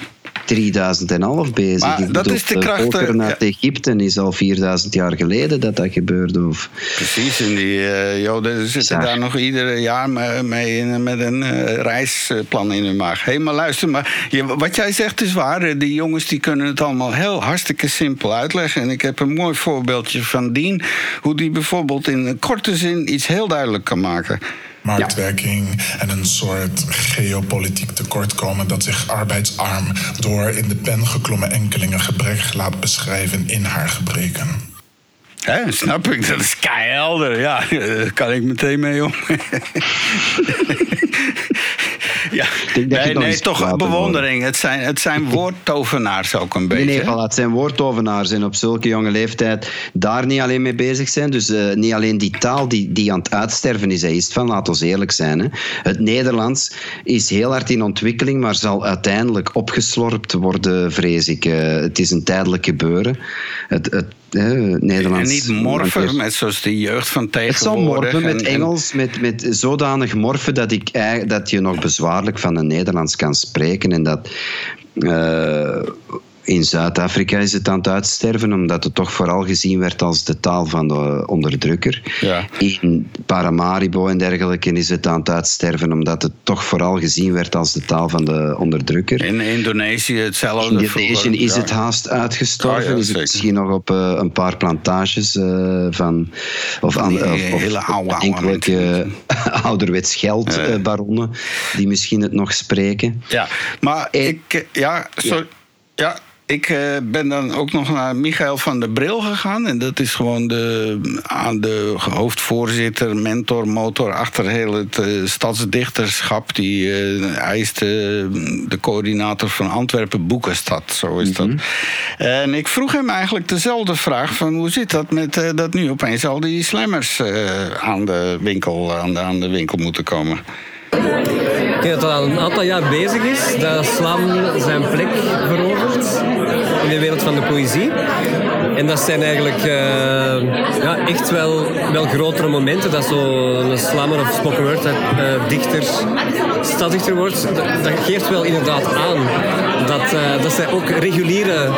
3000 en half bezig. Maar dat is de kracht, poker eh, naar ja. Egypte is al 4000 jaar geleden dat dat gebeurde. Of, Precies, en die eh, Joden zitten daar nog ieder jaar me- mee met een eh, reisplan in hun maag. Hé, maar luister, maar je- wat jij zegt is waar. Die jongens die kunnen het allemaal heel hartstikke simpel uitleggen. En ik heb een mooi voorbeeldje van Dien. Hoe die bijvoorbeeld in een korte zin iets heel duidelijk kan maken. Marktwerking en een soort geopolitiek tekortkomen dat zich arbeidsarm door in de pen geklommen enkelingen gebrek laat beschrijven in haar gebreken. Hè, snap ik, dat is keihelder. Ja, [LAUGHS] daar kan ik meteen mee om. [LAUGHS] ja, nee, nee toch bewondering. Het zijn, het zijn [LAUGHS] woordtovenaars ook een beetje. nee, nee, voilà, het zijn woordtovenaars en op zulke jonge leeftijd daar niet alleen mee bezig zijn. Dus eh, niet alleen die taal die, die aan het uitsterven is, hij is het van, laten we eerlijk zijn. Hè. Het Nederlands is heel hard in ontwikkeling, maar zal uiteindelijk opgeslorpt worden, vrees ik. Eh, het is een tijdelijk gebeuren. Het, het, Nederlands... En niet morfen, met zoals de jeugd van Het zal tegenwoordig. morfen met En- en- Engels, met, met zodanig morfen dat, ik, dat je nog bezwaarlijk van het Nederlands kan spreken. En dat eh, in Zuid-Afrika is het aan het uitsterven, omdat het toch vooral gezien werd als de taal van de onderdrukker. Ja. In Paramaribo en dergelijke is het aan het uitsterven, omdat het toch vooral gezien werd als de taal van de onderdrukker. In Indonesië hetzelfde. In Indonesië is het haast uitgestorven. Ja, ja, is het misschien nog op eh, een paar plantages eh, van. Of, aan, of, hele oude, enkele eh, [LAUGHS] ouderwets geldbaronnen die misschien het nog spreken. Ja, maar En- ik, ja, sorry, ja. Ik eh, ben dan ook nog naar Michael van der Bril gegaan. En dat is gewoon de, aan de hoofdvoorzitter, mentor, motor achter heel het eh, stadsdichterschap. Die, eh, hij is de, coördinator van Antwerpen Boekenstad, zo is dat. En ik vroeg hem eigenlijk dezelfde vraag van hoe zit dat met eh, dat nu opeens al die slammers eh, aan, de winkel, aan, de, aan de winkel moeten komen. Ik denk dat dat al een aantal jaar bezig is, dat slam zijn plek verovert de wereld van de poëzie. En dat zijn eigenlijk eh, ja, echt wel, wel grotere momenten. Dat zo'n slammer of spoken word uh, dichter, stadsdichter wordt. Dat, geeft wel inderdaad aan dat, uh, dat zij ook reguliere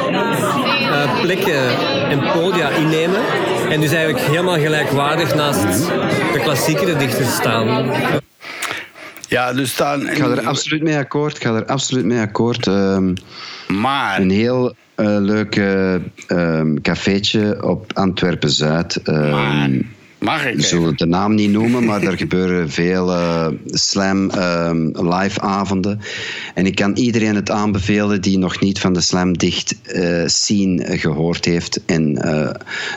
plekken en podia innemen. En dus eigenlijk helemaal gelijkwaardig naast de klassiekere dichters staan. Ja, dus dan... Ik ga er absoluut mee akkoord. Ik ga er absoluut mee akkoord. Um, maar... Een heel uh, leuk um, cafeetje op Antwerpen-Zuid. Um, Mag ik? We zullen de naam niet noemen, maar er [LAUGHS] gebeuren veel uh, slam um, live avonden. En ik kan iedereen het aanbevelen die nog niet van de slam dicht uh, scene gehoord heeft. En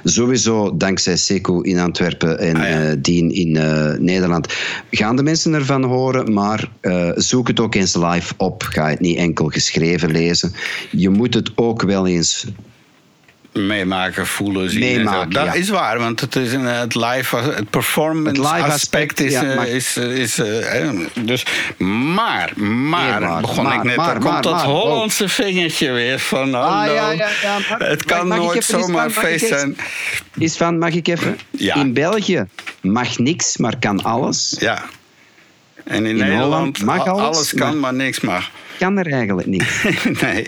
sowieso dankzij Seco in Antwerpen en ah, ja. Dien in Nederland gaan de mensen ervan horen, maar zoek het ook eens live op. Ga het niet enkel geschreven lezen. Je moet het ook wel eens meemaken, voelen, zien. Meemaken, dat ja. is waar, want het, is een, het live, het performance Het live aspect, aspect, is, ja, eh, maar- is, eh, is, eh, dus, maar, maar, begon Maar, ik net, maar, dan komt dat Hollandse vingertje weer van, hallo, Ah, ja, ja, ja, maar- het kan mag nooit zomaar van- feest zijn. Is van, mag ik even? Ja. In België mag niks, maar kan alles. Ja. En in, In Nederland, Holland mag al- alles, kan, maar- maar niks mag. Kan er eigenlijk niet. [LAUGHS] nee.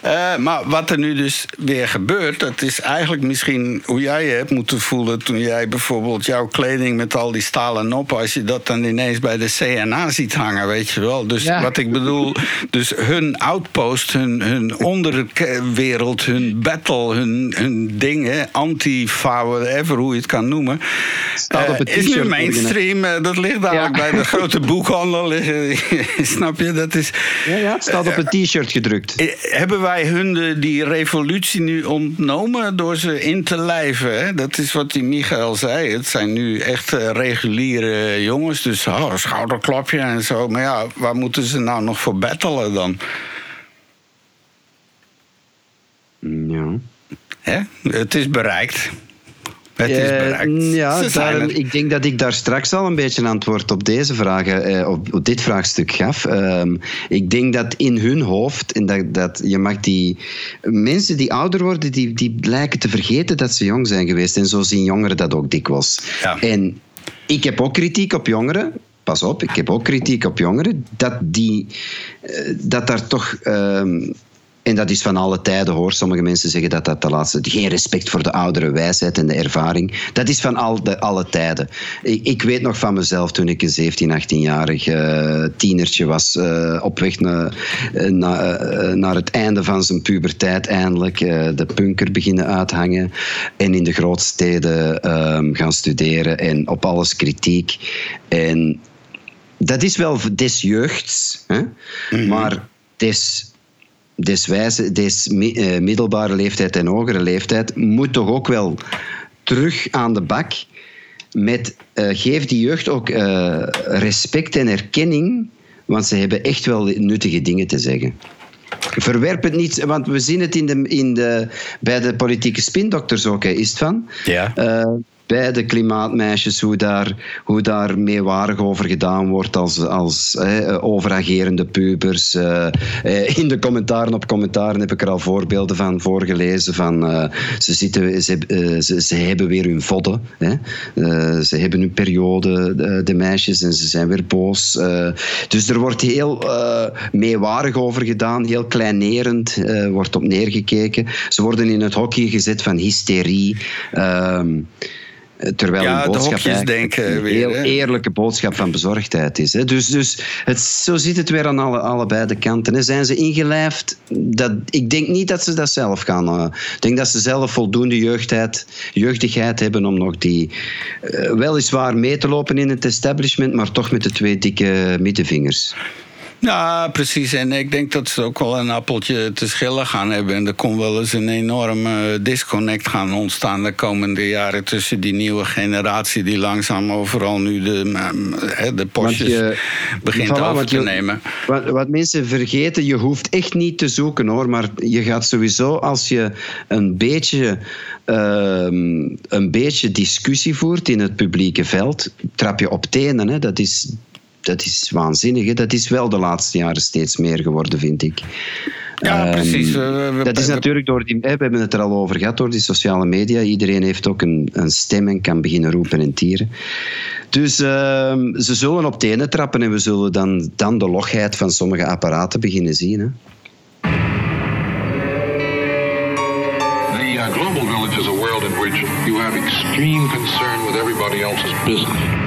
Eh, maar wat er nu dus weer gebeurt, dat is eigenlijk misschien hoe jij je hebt moeten voelen toen jij bijvoorbeeld jouw kleding met al die stalen noppen, als je dat dan ineens bij de CNA ziet hangen, weet je wel. Dus Ja. wat ik bedoel, dus hun outpost, hun, hun onderwereld, hun battle, hun, hun dingen, antifa, whatever, hoe je het kan noemen, Staat op eh, het is nu mainstream. eh, dat ligt dadelijk Ja. bij de [LAUGHS] grote boekhandel. [LAUGHS] Snap je? Dat is. Ja, ja, het [LAUGHS] staat op een t-shirt gedrukt. Eh, Hebben wij hun de, die revolutie nu ontnomen door ze in te lijven? Hè? Dat is wat die Michael zei. Het zijn nu echt eh, reguliere jongens. Dus oh, schouderklapje en zo. Maar ja, waar moeten ze nou nog voor battelen dan? Ja. Hè? Het is bereikt. Het is Eh, bereikt. ja, daarom- er. ik denk dat ik daar straks al een beetje antwoord op deze vragen, eh, op, op dit vraagstuk gaf. Ehm, ik denk dat in hun hoofd, en dat, dat je mag die mensen die ouder worden, die, die lijken te vergeten dat ze jong zijn geweest. En zo zien jongeren dat ook dikwijls. Ja. En ik heb ook kritiek op jongeren. Pas op, ik heb ook kritiek op jongeren. Dat, die, eh, dat daar toch. ehm, en dat is van alle tijden hoor. Sommige mensen zeggen dat dat de laatste. Geen respect voor de oudere wijsheid en de ervaring. Dat is van al de, alle tijden. Ik, ik weet nog van mezelf toen ik een 17, 18-jarig eh, tienertje was. eh, op weg naar, eh, na- naar het einde van zijn puberteit eindelijk. de punker beginnen uithangen. En in de grootsteden ehm, gaan studeren. En op alles kritiek. En dat is wel des jeugds. Hè? Maar des des, wijze, des eh, middelbare leeftijd en hogere leeftijd moet toch ook wel terug aan de bak met eh, geef die jeugd ook eh, respect en erkenning, want ze hebben echt wel nuttige dingen te zeggen. Verwerp het niet, want we zien het in de, in de, bij de politieke spindokters ook, hè, is het van? Ja. Bij de klimaatmeisjes, hoe daar, hoe daar meewarig over gedaan wordt als, als eh, overagerende pubers. Eh, eh, in de commentaren op commentaren heb ik er al voorbeelden van voorgelezen. Van, eh, ze, zitten, ze, eh, ze, ze hebben weer hun vodden. Ze hebben hun periode, de, meisjes, en ze zijn weer boos. Dus er wordt heel meewarig over gedaan, heel kleinerend wordt op neergekeken. Ze worden in het hokje gezet van hysterie. Ehm, Terwijl Ja, een boodschap denken een weer, heel hè. eerlijke boodschap van bezorgdheid is. Hè. Dus, dus het, zo zit het weer aan alle, allebei de kanten. Hè. Zijn ze ingelijfd? Dat, ik denk niet dat ze dat zelf gaan. eh, ik denk dat ze zelf voldoende jeugdheid, jeugdigheid hebben om nog die eh, weliswaar mee te lopen in het establishment, maar toch met de twee dikke middenvingers. Ja, precies. En ik denk dat ze ook wel een appeltje te schillen gaan hebben. En er kon wel eens een enorme disconnect gaan ontstaan de komende jaren tussen die nieuwe generatie die langzaam overal nu de, mm, de postjes je- begint Voilà, over te je- nemen. Wat, wat mensen vergeten, je hoeft echt niet te zoeken hoor, maar je gaat sowieso als je een beetje, ehm, een beetje discussie voert in het publieke veld, trap je op tenen. Hè? Dat is dat is waanzinnig. Hè? Dat is wel de laatste jaren steeds meer geworden, vind ik. Ja, Ehm, precies. We- we- dat is natuurlijk door die. hè, We hebben het er al over gehad, door die sociale media. Iedereen heeft ook een, een stem en kan beginnen roepen en tieren. Dus ehm, ze zullen op tenen trappen en we zullen dan, dan de logheid van sommige apparaten beginnen zien. Hè. The uh, global village is a world in which you have extreme concern with everybody else's business.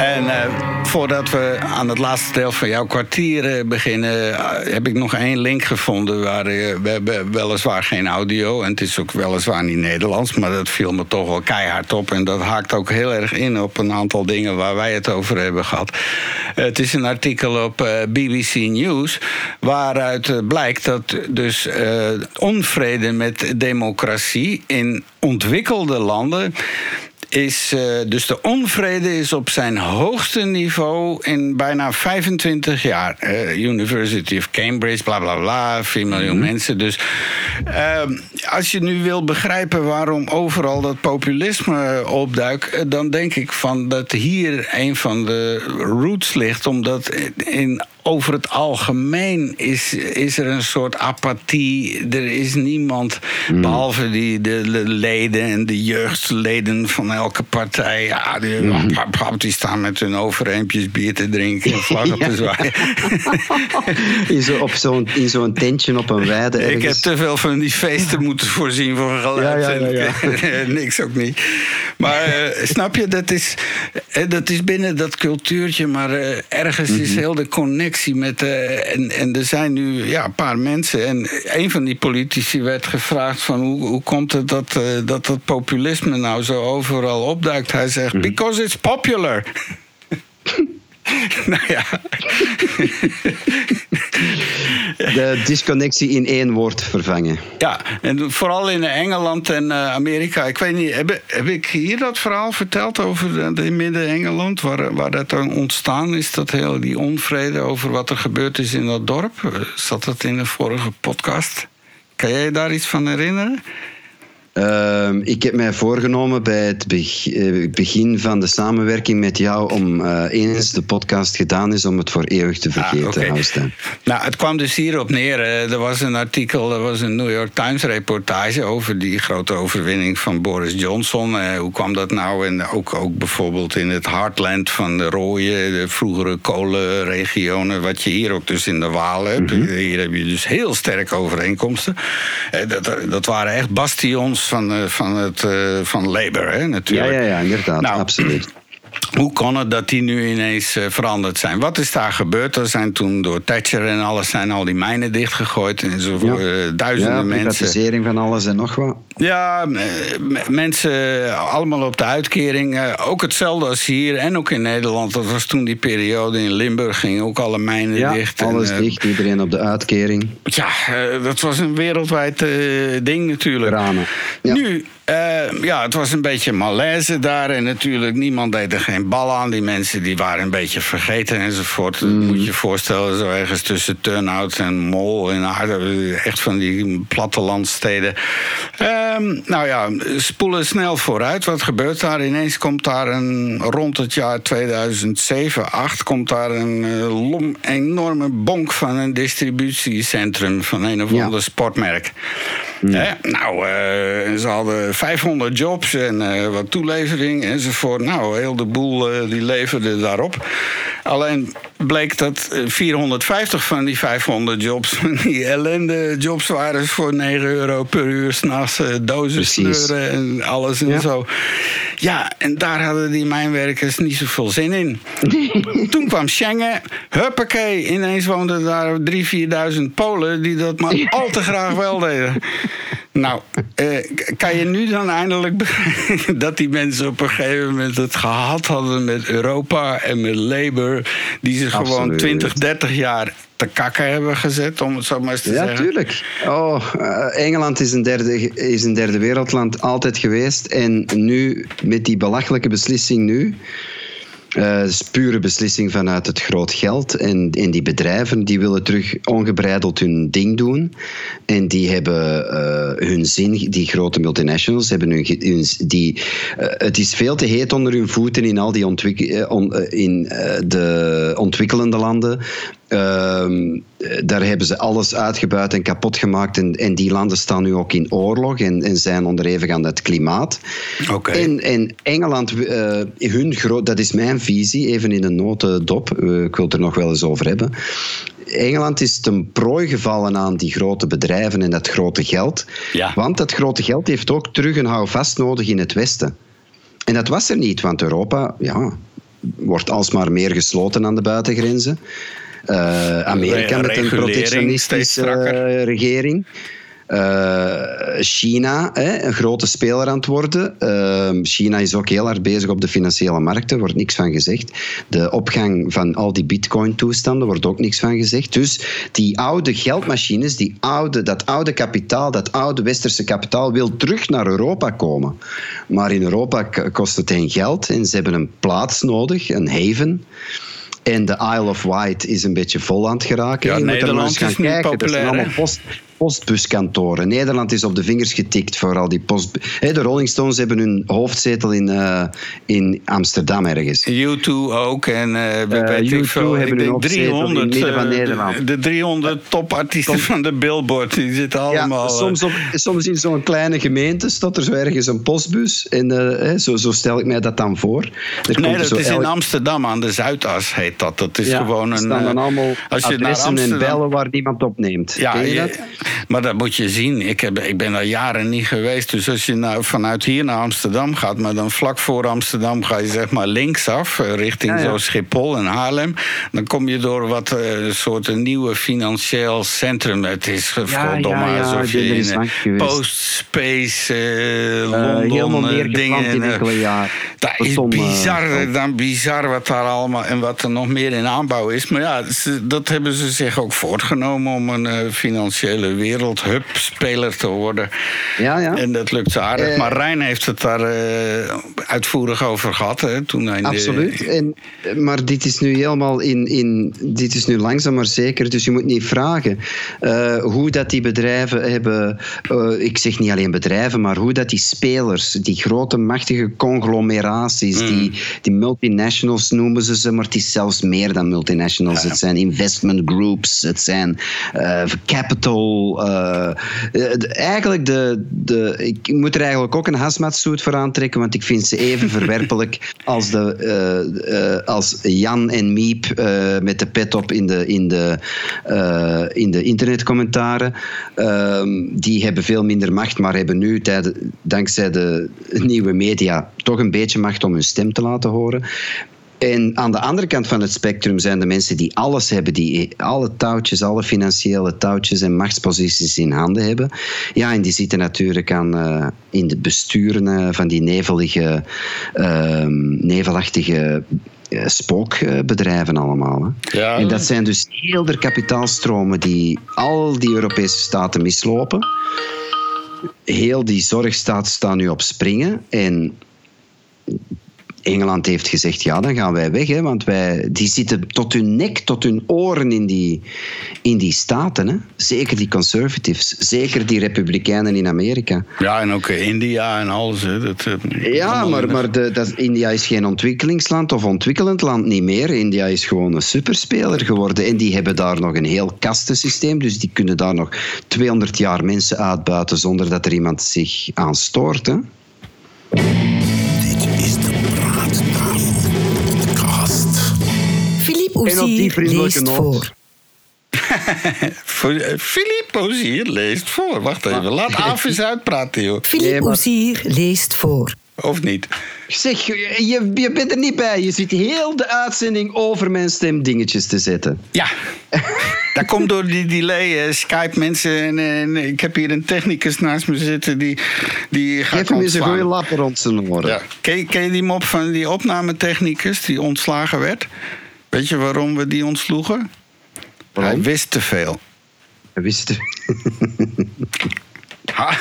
En eh, voordat we aan het laatste deel van jouw kwartier eh, beginnen, eh, heb ik nog één link gevonden. Waar, we hebben weliswaar geen audio en het is ook weliswaar niet Nederlands, maar dat viel me toch wel keihard op. En dat haakt ook heel erg in op een aantal dingen waar wij het over hebben gehad. Eh, het is een artikel op BBC News, waaruit blijkt dat dus onvrede met democratie in ontwikkelde landen is eh, dus de onvrede is op zijn hoogste niveau in bijna 25 jaar. Eh, University of Cambridge, bla bla bla, 4 miljoen mensen. Dus ehm, als je nu wil begrijpen waarom overal dat populisme opduikt, eh, dan denk ik van dat hier een van de roots ligt, omdat in over het algemeen is, is er een soort apathie. Er is niemand, behalve die, de, de leden en de jeugdleden van elke partij. Ja, die, die staan met hun overhemdjes bier te drinken en vlaggen te [LAUGHS] zwaaien. [LAUGHS] In zo'n, tentje op een weide. Ik heb ergens. te veel van die feesten moeten voorzien voor geluid. Ja, ja, ja, [LAUGHS] en niks ook niet. Maar eh, snap je, dat is, eh, dat is binnen dat cultuurtje. Maar eh, ergens is heel de connectie met... eh, en, en er zijn nu ja, een paar mensen. En een van die politici werd gevraagd van... hoe, hoe komt het dat, eh, dat dat populisme nou zo overal opduikt? Hij zegt, because it's popular. [LAUGHS] [LAUGHS] nou ja. [LAUGHS] De disconnectie in één woord vervangen. Ja, en vooral in Engeland en eh, Amerika. Ik weet niet, heb, heb ik hier dat verhaal verteld over de, de Midden-Engeland? Waar, waar dat dan ontstaan is, dat heel die onvrede over wat er gebeurd is in dat dorp? Eh, Zat dat in de vorige podcast? Kan jij je daar iets van herinneren? Ehm, ik heb mij voorgenomen bij het eh, begin van de samenwerking met jou om eh, eens de podcast gedaan is om het voor eeuwig te vergeten, Ah. Houston. Nou, het kwam dus hierop neer. Er was een artikel, er was een New York Times reportage over die grote overwinning van Boris Johnson. Eh, hoe kwam dat nou? En ook, ook bijvoorbeeld in het heartland van de rooie, de vroegere kolenregionen, wat je hier ook dus in de Waal hebt. Hier heb je dus heel sterke overeenkomsten. Dat, dat waren echt bastions van, eh, van, het, eh, van Labour, hè, Ja, natuurlijk. ja, ja, inderdaad, Nou, absoluut. [CLEARS THROAT] hoe kon het dat die nu ineens eh, veranderd zijn? Wat is daar gebeurd? Er zijn toen door Thatcher en alles zijn al die mijnen dichtgegooid en zo Ja. duizenden Ja, mensen. privatisering van alles en nog wat. Ja, mensen allemaal op de uitkering. Eh, ook hetzelfde als hier en ook in Nederland. Dat was toen die periode in Limburg, gingen ook alle mijnen Ja, dicht. Alles eh, dicht, iedereen op de uitkering. ja, eh, dat was een wereldwijd ding natuurlijk. Ramen. Ja. Nu, ja, het was een beetje malaise daar. En natuurlijk, niemand deed er geen bal aan. Die mensen die waren een beetje vergeten enzovoort. Dat Mm. moet je je voorstellen, zo ergens tussen Turnhout en Mol en Aarde. Echt van die plattelandsteden. Ehm, nou ja, spoelen snel vooruit. Wat gebeurt daar? Ineens komt daar een, rond het jaar 2007, 8 komt daar een eh, lom, enorme bonk van een distributiecentrum van een of Ja. ander sportmerk. Nou, eh, ze hadden 500 jobs en eh, wat toelevering enzovoort. Nou, heel de boel eh, die leverde daarop. Alleen bleek dat eh, 450 van die 500 jobs, [LAUGHS] die ellende jobs waren voor 9 euro per uur s'nachts dozen sleuren en alles en Ja. zo. Ja, en daar hadden die mijnwerkers niet zoveel zin in. [LAUGHS] Toen kwam Schengen, huppakee, ineens woonden daar 3.000, 4.000 Polen die dat maar [LAUGHS] al te graag wel deden. Nou, eh, kan je nu dan eindelijk begrijpen dat die mensen op een gegeven moment het gehad hadden met Europa en met Labour, die ze gewoon Absoluut. 20, 30 jaar te kakken hebben gezet, om het zo maar eens te Ja, zeggen. tuurlijk. Oh, eh, Engeland is een, derde, is een derde wereldland altijd geweest. En nu, met die belachelijke beslissing nu... Eh, is pure beslissing vanuit het groot geld. En, en die bedrijven die willen terug ongebreideld hun ding doen. En die hebben eh, hun zin, die grote multinationals hebben hun, die, eh, het is veel te heet onder hun voeten in al die de ontwikkelende landen. Ehm, eh, daar hebben ze alles uitgebuit en kapot gemaakt. En, en die landen staan nu ook in oorlog en, en zijn onderhevig aan het klimaat. Oké. En, en Engeland, eh, hun groot, dat is mijn visie, even in een notendop. Eh, ik wil het er nog wel eens over hebben. Engeland is ten prooi gevallen aan die grote bedrijven en dat grote geld. Ja. Want dat grote geld heeft ook terug een houvast nodig in het Westen. En dat was er niet, want Europa ja, wordt alsmaar meer gesloten aan de buitengrenzen. Eh, Amerika met een protectionistische eh, regering. Eh, China, hè, een grote speler aan het worden. Eh, China is ook heel hard bezig op de financiële markten, wordt niks van gezegd. De opgang van al die bitcoin-toestanden wordt ook niks van gezegd. Dus die oude geldmachines, die oude, dat oude kapitaal, dat oude westerse kapitaal wil terug naar Europa komen. Maar in Europa kost het hen geld en ze hebben een plaats nodig, een haven. En de Isle of Wight is een beetje vol aan het geraken. Ja, Je moet er maar Nederland eens gaan. Dat zijn allemaal post, postbuskantoren. Nederland is op de vingers getikt voor al die post... De Rolling Stones hebben hun hoofdzetel in, eh, in Amsterdam ergens. U2 ook en eh weet U2 ik veel. hebben hoofdzetel in 300, midden van eh, Nederland. de, de 300 topartiesten van de Billboard, die zitten allemaal... Ja, eh, soms, op, soms in zo'n kleine gemeente staat er zo ergens een postbus. En eh, zo, zo stel ik mij dat dan voor. Er Nee, dat is in Amsterdam aan de Zuidas heet dat. Dat is Ja, gewoon een. staan dan eh, allemaal als je naar adressen en Amsterdam- bellen waar niemand opneemt. Ja, Ken je- dat? Maar dat moet je zien. Ik, heb, ik ben al jaren niet geweest. Dus als je nou vanuit hier naar Amsterdam gaat, maar dan vlak voor Amsterdam ga je zeg maar linksaf, eh, richting Ja, ja. zo Schiphol en Haarlem. Dan kom je door wat eh, een soort een nieuwe financieel centrum. Het is ja, verdomme ja, alsof je in eens eh, post-space eh, Eh, Londen eh, eh, jaar. Dat is eh, bizar, dan bizar wat daar allemaal en wat er nog meer in aanbouw is. Maar ja, dat hebben ze zich ook voortgenomen om een eh, financiële wereldhub-speler te worden. Ja, ja. En dat lukt ze aardig. Eh, maar Rijn heeft het daar eh, uitvoerig over gehad. Hè, toen hij de- Absoluut. En, maar dit is nu helemaal in, in. Dit is nu langzaam maar zeker. Dus je moet niet vragen eh, hoe dat die bedrijven hebben. ik zeg niet alleen bedrijven, maar hoe dat die spelers, die grote machtige conglomeraties, die, die multinationals noemen ze ze, maar het is zelfs meer dan multinationals. Het zijn investment groups, het zijn capital. Eh, eh, eigenlijk de, de. Ik moet er eigenlijk ook een hazmatsuit voor aantrekken, want ik vind ze even [LAUGHS] verwerpelijk als, de, eh, als Jan en Miep met de pet op in de, in de, in de internetcommentaren. Ehm, die hebben veel minder macht, maar hebben nu dankzij de nieuwe media toch een beetje macht om hun stem te laten horen. En aan de andere kant van het spectrum zijn de mensen die alles hebben, die alle touwtjes, alle financiële touwtjes en machtsposities in handen hebben. Ja, en die zitten natuurlijk aan, eh, in de besturen eh, van die nevelige, ehm, nevelachtige eh, spookbedrijven allemaal. Hè. Ja. En dat zijn dus heel de kapitaalstromen die al die Europese staten mislopen. Heel die zorgstaat staan nu op springen. En Engeland heeft gezegd, ja, dan gaan wij weg. Hè, want wij, die zitten tot hun nek, tot hun oren in die, in die staten. Hè. Zeker die conservatives. Zeker die republikeinen in Amerika. Ja, en ook eh, India en alles. Hè, dat, eh, Ja, maar, maar de, dat, India is geen ontwikkelingsland of ontwikkelend land niet meer. India is gewoon een superspeler geworden. En die hebben daar nog een heel kastensysteem. Dus die kunnen daar nog 200 jaar mensen uitbuiten zonder dat er iemand zich aan stoort. Hè. Ozier vriendelijke leest noot. voor. [LAUGHS] Voor- eh, Philippe Ozier leest voor. Wacht even, laat eens uitpraten, joh. Philippe Ozier leest voor. Of niet? Zeg, je, je bent er niet bij. Je zit heel de uitzending over mijn stem dingetjes te zetten. Ja. [LAUGHS] Dat komt door die delay, eh, Skype mensen. En, en ik heb hier een technicus naast me zitten die, die gaat Geef hem eens een goede lapper rond zijn oren. Ja. Ken, je- ken je die mop van die opnametechnicus die ontslagen werd? Weet je waarom we die ontsloegen? Waarom? Hij wist te veel. Wist [LAUGHS] je? Ha.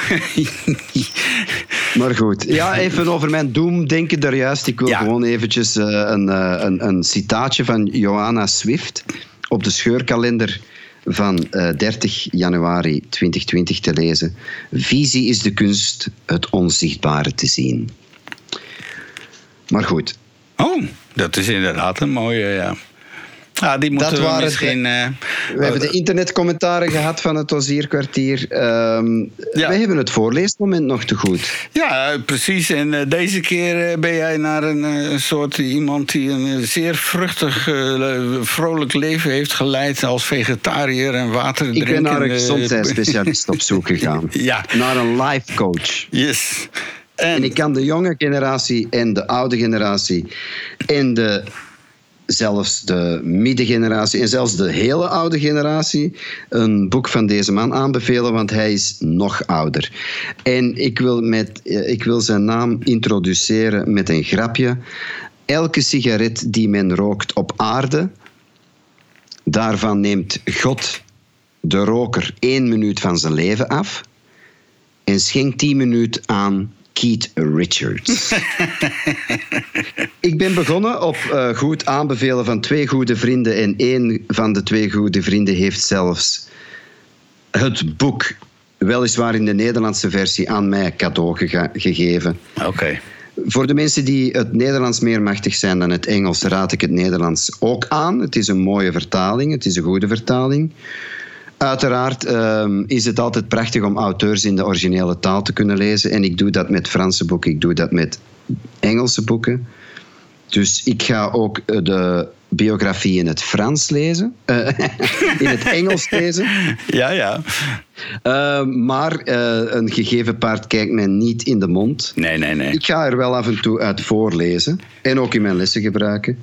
Maar goed, ja, even over mijn doemdenken daar juist. Ik wil Ja. gewoon eventjes eh, een, eh, een, een citaatje van Johanna Swift op de scheurkalender van eh, 30 januari 2020 te lezen. Visie is de kunst het onzichtbare te zien. Maar goed, Oh, dat is inderdaad een mooie, ja. Ja, die moeten we waren misschien... eh, we hebben de internetcommentaren gehad van het Ozierkwartier. Ehm Wij hebben het voorleesmoment nog te goed. Ja, precies. En eh, deze keer eh, ben jij naar een soort iemand die een zeer vruchtig, vrolijk leven heeft geleid als vegetariër en water Ik ben naar een gezondheidsspecialist op zoek gegaan. [LAUGHS] Ja. Naar een life coach. Yes. En, ik kan de jonge generatie en de oude generatie en de, zelfs de middengeneratie en zelfs de hele oude generatie een boek van deze man aanbevelen, want hij is nog ouder. En ik wil, met, eh, ik wil zijn naam introduceren met een grapje. Elke sigaret die men rookt op aarde, daarvan neemt God de roker één minuut van zijn leven af en schenkt die minuut aan Keith Richards. [LAUGHS] ik ben begonnen op eh, goed aanbevelen van twee goede vrienden en één van de twee goede vrienden heeft zelfs het boek, weliswaar in de Nederlandse versie, aan mij cadeau gegeven. Oké. Voor de mensen die het Nederlands meer machtig zijn dan het Engels, raad ik het Nederlands ook aan. Het is een mooie vertaling, het is een goede vertaling. Uiteraard ehm, is het altijd prachtig om auteurs in de originele taal te kunnen lezen. En ik doe dat met Franse boeken, ik doe dat met Engelse boeken. Dus ik ga ook eh, de biografie in het Frans lezen, eh, [LAUGHS] in het Engels lezen. Ja, ja. Uh, maar uh, een gegeven paard kijkt mij niet in de mond. Nee, nee, nee. Ik ga er wel af en toe uit voorlezen en ook in mijn lessen gebruiken.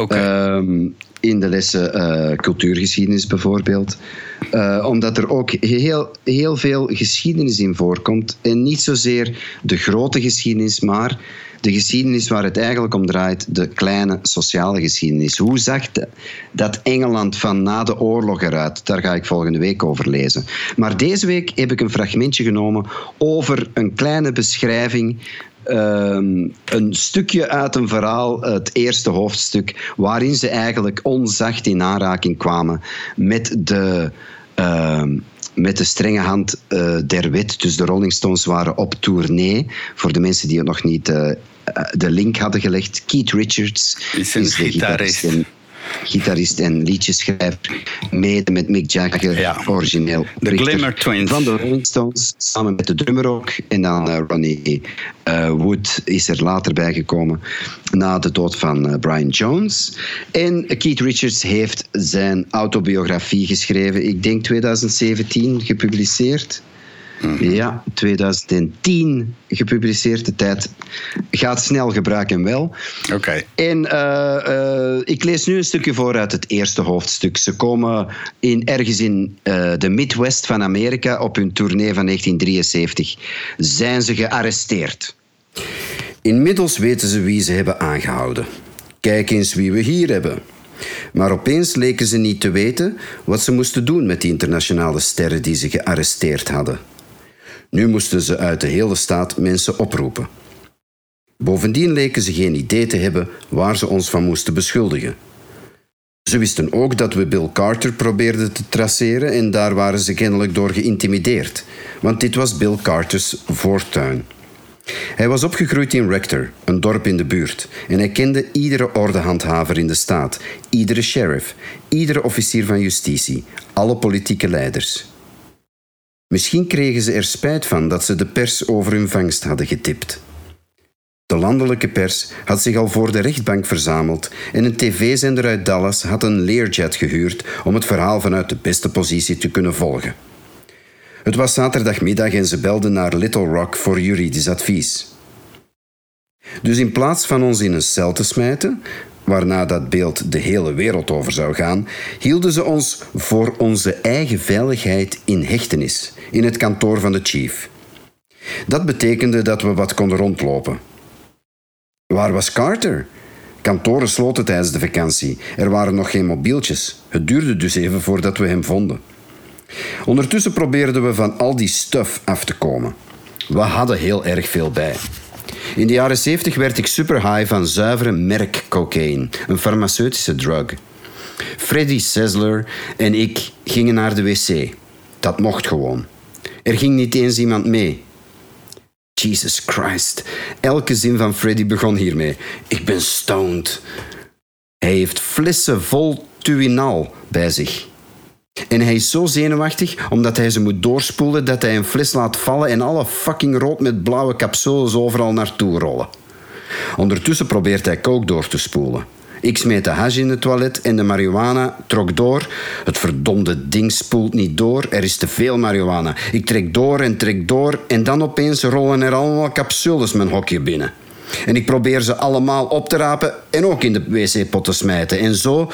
Oké. Um, in de lessen uh, cultuurgeschiedenis bijvoorbeeld. Uh, omdat er ook heel, heel veel geschiedenis in voorkomt. En niet zozeer de grote geschiedenis, maar de geschiedenis waar het eigenlijk om draait, de kleine sociale geschiedenis. Hoe zag dat Engeland van na de oorlog eruit? Daar ga ik volgende week over lezen. Maar deze week heb ik een fragmentje genomen over een kleine beschrijving Um, een stukje uit een verhaal, het eerste hoofdstuk, waarin ze eigenlijk onzacht in aanraking kwamen met de, uh, met de strenge hand uh, der wet. Dus de Rolling Stones waren op tournee. Voor de mensen die het nog niet uh, de link hadden gelegd, Keith Richards is, een is de gitarist. gitarist en, gitarist en liedjeschrijver, mede met Mick Jagger, ja. origineel. De Glimmer Twins. Van de Rolling Stones, samen met de drummer ook. En dan uh, Ronnie uh, Wood is er later bijgekomen na de dood van uh, Brian Jones. En Keith Richards heeft zijn autobiografie geschreven, ik denk 2017 gepubliceerd. Mm. Ja, 2010 gepubliceerd. De tijd gaat snel gebruiken wel. Oké. Okay. En uh, uh, ik lees nu een stukje voor uit het eerste hoofdstuk. Ze komen in, ergens in uh, de Midwest van Amerika op hun tournee van 1973. Zijn ze gearresteerd. Inmiddels weten ze wie ze hebben aangehouden. Kijk eens wie we hier hebben. Maar opeens leken ze niet te weten wat ze moesten doen met die internationale sterren die ze gearresteerd hadden. Nu moesten ze uit de hele staat mensen oproepen. Bovendien leken ze geen idee te hebben waar ze ons van moesten beschuldigen. Ze wisten ook dat we Bill Carter probeerden te traceren en daar waren ze kennelijk door geïntimideerd, want dit was Bill Carters voortuin. Hij was opgegroeid in Rector, een dorp in de buurt, en hij kende iedere ordehandhaver in de staat, iedere sheriff, iedere officier van justitie, alle politieke leiders. Misschien kregen ze er spijt van dat ze de pers over hun vangst hadden getipt. De landelijke pers had zich al voor de rechtbank verzameld en een tv-zender uit Dallas had een Learjet gehuurd om het verhaal vanuit de beste positie te kunnen volgen. Het was zaterdagmiddag en ze belden naar Little Rock voor juridisch advies. Dus in plaats van ons in een cel te smijten, waarna dat beeld de hele wereld over zou gaan, hielden ze ons voor onze eigen veiligheid in hechtenis, in het kantoor van de chief. Dat betekende dat we wat konden rondlopen. Waar was Carter? Kantoren sloten tijdens de vakantie. Er waren nog geen mobieltjes. Het duurde dus even voordat we hem vonden. Ondertussen probeerden we van al die stuff af te komen. We hadden heel erg veel bij. In de jaren 70 werd ik super high van zuivere merkcocaïne, een farmaceutische drug. Freddy Sessler en ik gingen naar de wc. Dat mocht gewoon. Er ging niet eens iemand mee. Jesus Christ. Elke zin van Freddy begon hiermee. Ik ben stoned. Hij heeft flessen vol tuinal bij zich. En hij is zo zenuwachtig omdat hij ze moet doorspoelen dat hij een fles laat vallen en alle fucking rood met blauwe capsules overal naartoe rollen. Ondertussen probeert hij coke door te spoelen. Ik smeet de hash in het toilet en de marihuana trok door. Het verdomde ding spoelt niet door. Er is te veel marihuana. Ik trek door en trek door en dan opeens rollen er allemaal capsules mijn hokje binnen. En ik probeer ze allemaal op te rapen en ook in de wc-pot te smijten. En zo...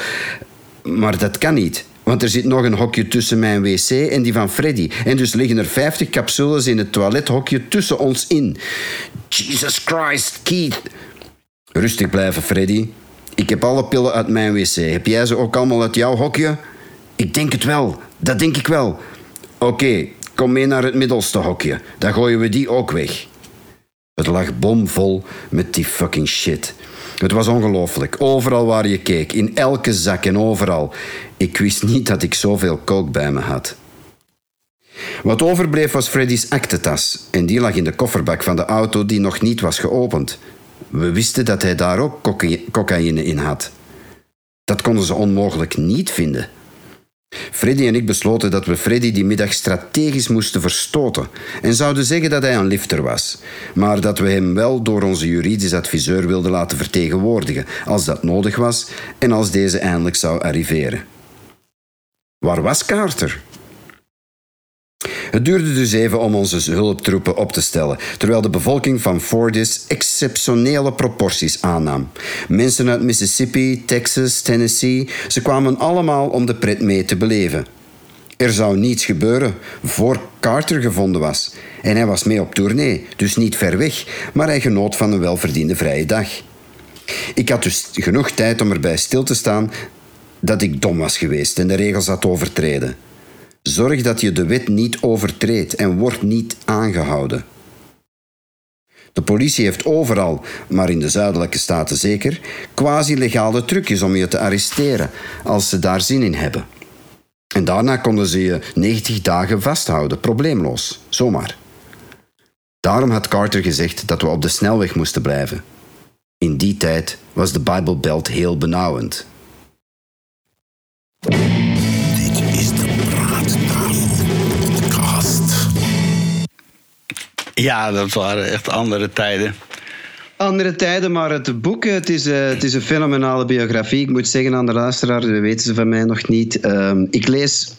Maar dat kan niet. Want er zit nog een hokje tussen mijn wc en die van Freddy. En dus liggen er 50 capsules in het toilethokje tussen ons in. Jesus Christ, Keith. Rustig blijven, Freddy. Ik heb alle pillen uit mijn wc. Heb jij ze ook allemaal uit jouw hokje? Ik denk het wel. Dat denk ik wel. Oké, kom mee naar het middelste hokje. Dan gooien we die ook weg. Het lag bomvol met die fucking shit. Het was ongelooflijk. Overal waar je keek, in elke zak en overal. Ik wist niet dat ik zoveel coke bij me had. Wat overbleef was Freddy's aktentas en die lag in de kofferbak van de auto die nog niet was geopend. We wisten dat hij daar ook coca- cocaïne in had. Dat konden ze onmogelijk niet vinden. Freddy en ik besloten dat we Freddy die middag strategisch moesten verstoten en zouden zeggen dat hij een lifter was, maar dat we hem wel door onze juridisch adviseur wilden laten vertegenwoordigen als dat nodig was en als deze eindelijk zou arriveren. Waar was Carter? Het duurde dus even om onze hulptroepen op te stellen, terwijl de bevolking van Fortis exceptionele proporties aannam. Mensen uit Mississippi, Texas, Tennessee, ze kwamen allemaal om de pret mee te beleven. Er zou niets gebeuren voor Carter gevonden was. En hij was mee op tournee, dus niet ver weg, maar hij genoot van een welverdiende vrije dag. Ik had dus genoeg tijd om erbij stil te staan dat ik dom was geweest en de regels had overtreden. Zorg dat je de wet niet overtreedt en wordt niet aangehouden. De politie heeft overal, maar in de zuidelijke staten zeker, quasi-legale trucjes om je te arresteren als ze daar zin in hebben. En daarna konden ze je 90 dagen vasthouden, probleemloos, zomaar. Daarom had Carter gezegd dat we op de snelweg moesten blijven. In die tijd was de Bijbelbelt heel benauwend. Ja, dat waren echt andere tijden. Andere tijden, maar het boek, het is, eh, het is een fenomenale biografie. Ik moet zeggen aan de luisteraar, dat weten ze van mij nog niet. Ehm, ik, lees,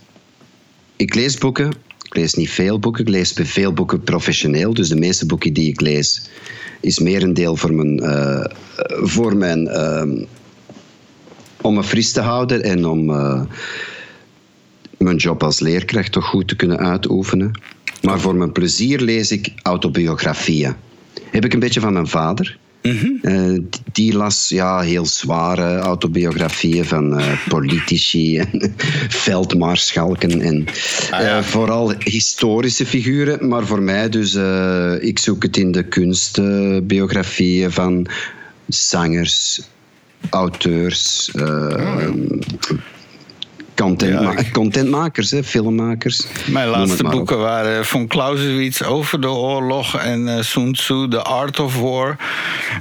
ik lees boeken. Ik lees niet veel boeken. Ik lees veel boeken professioneel. Dus de meeste boeken die ik lees, is meer een deel voor mijn... eh, voor mijn ehm, om me fris te houden en om eh, mijn job als leerkracht toch goed te kunnen uitoefenen. Maar voor mijn plezier lees ik autobiografieën. Heb ik een beetje van mijn vader. Eh, die las ja, heel zware autobiografieën van eh, politici [LAUGHS] en veldmaarschalken en eh, vooral historische figuren. Maar voor mij dus, ik zoek het in de kunstbiografieën van zangers, auteurs, eh, contentma- contentmakers, hè, filmmakers. Mijn het laatste boeken waren van Clausewitz over de oorlog en eh Sun Tzu, The Art of War.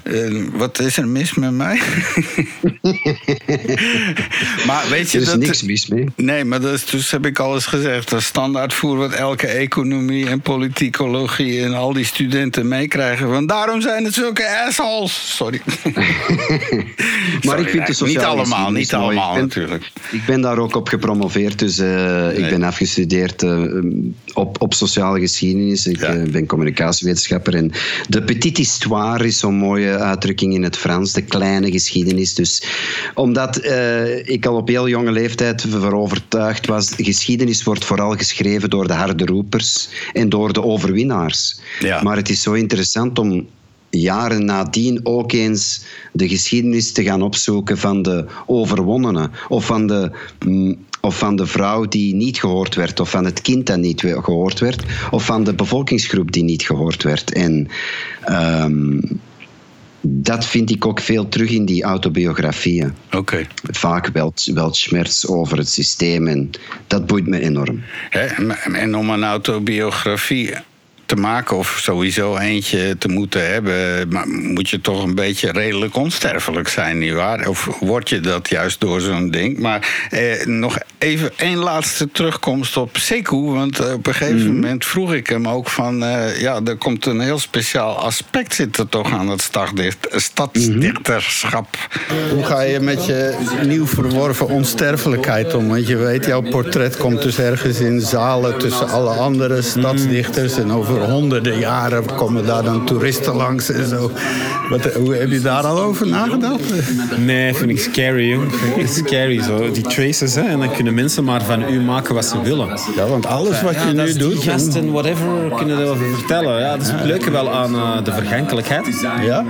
Eh, wat is er mis met mij? [LAUGHS] maar weet je Er is dat... niks mis mee. Nee, maar dat is, dus heb ik al eens gezegd. Dat is standaardvoer wat elke economie en politicologie en al die studenten meekrijgen. Want daarom zijn het zulke assholes. Sorry. [LAUGHS] [LAUGHS] Maar ik vind de niet sociale allemaal, niet allemaal Ik ben- natuurlijk. Ik ben daar ook op gepromoveerd, dus eh, ik ben afgestudeerd eh, op, op sociale geschiedenis. Ik eh, ben communicatiewetenschapper. En de petite histoire is zo'n mooie uitdrukking in het Frans, de kleine geschiedenis. Dus omdat ik al op heel jonge leeftijd ervan overtuigd was, geschiedenis wordt vooral geschreven door de harde roepers en door de overwinnaars. Ja. Maar het is zo interessant om jaren nadien ook eens de geschiedenis te gaan opzoeken van de overwonnenen of van de, mm, Of van de vrouw die niet gehoord werd, of van het kind dat niet gehoord werd, of van de bevolkingsgroep die niet gehoord werd. En ehm, dat vind ik ook veel terug in die autobiografieën. Oké. Vaak wel, wel schmerz over het systeem en dat boeit me enorm. En om een autobiografie te maken, of sowieso eentje te moeten hebben, maar moet je toch een beetje redelijk onsterfelijk zijn, nietwaar? Of word je dat juist door zo'n ding? Maar eh, nog even één laatste terugkomst op Sekou. Want eh, op een gegeven moment vroeg ik hem ook van... eh, ja, er komt een heel speciaal aspect zit er toch aan het stadsdichterschap. Hoe ga je met je nieuw verworven onsterfelijkheid om? Want je weet, jouw portret komt dus ergens in zalen tussen alle andere stadsdichters. En over honderden jaren komen daar dan toeristen langs en zo. Wat, hoe heb je daar al over nagedacht? Nee, vind ik scary. Vind ik scary, zo. Die traces, hè. En dan kunnen mensen maar van u maken wat ze willen. Ja, want alles wat je Ja, nu doet... Gasten, whatever, kunnen erover vertellen. Ja, dat is het leuke wel aan eh, de vergankelijkheid. Ja?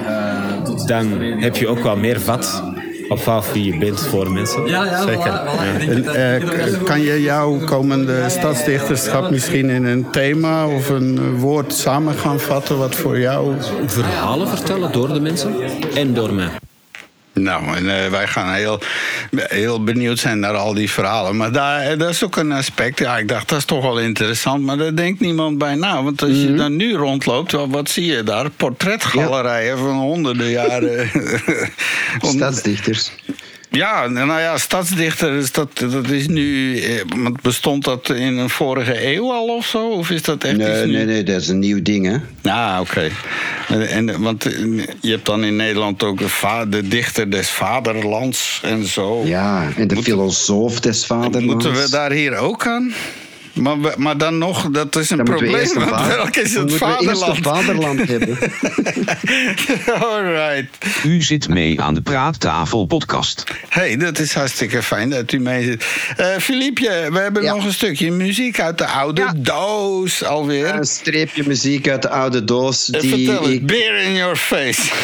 Dan heb je ook wel meer vat op wat wie je bent voor mensen. Zeker. En, eh, k- kan je jouw komende stadsdichterschap misschien in een thema of een eh, woord samen gaan vatten wat voor jou... Verhalen vertellen door de mensen en door mij. Nou, en eh, wij gaan heel, heel benieuwd zijn naar al die verhalen. Maar daar, eh, dat is ook een aspect. Ja, ik dacht, dat is toch wel interessant. Maar daar denkt niemand bij na. Want als je dan nu rondloopt, wat, wat zie je daar? Portretgalerijen van honderden jaren. [LAUGHS] Stadsdichters. Ja, nou ja, stadsdichter, is dat, dat is nu... eh, Want bestond dat in een vorige eeuw al of zo? Of is dat echt Nee, nee, nee, dat is een nieuw ding, hè? Ah, oké. En, en, want eh, je hebt dan in Nederland ook de dichter des vaderlands en zo. Ja, en de filosoof des vaderlands. Moeten we daar hier ook aan? Maar, we- maar dan nog, dat is een Dan moeten we probleem. want welk is dan het moeten we eerst vaderland? vaderland hebben. [LAUGHS] Alright. U zit mee aan de Praattafel podcast. hey, dat is hartstikke fijn dat u mee zit. Eh Philippe, we hebben nog een stukje muziek uit de oude doos alweer. Een streepje muziek uit de oude doos. Eh, Die Vertel het, ik Beer in your face. [LAUGHS]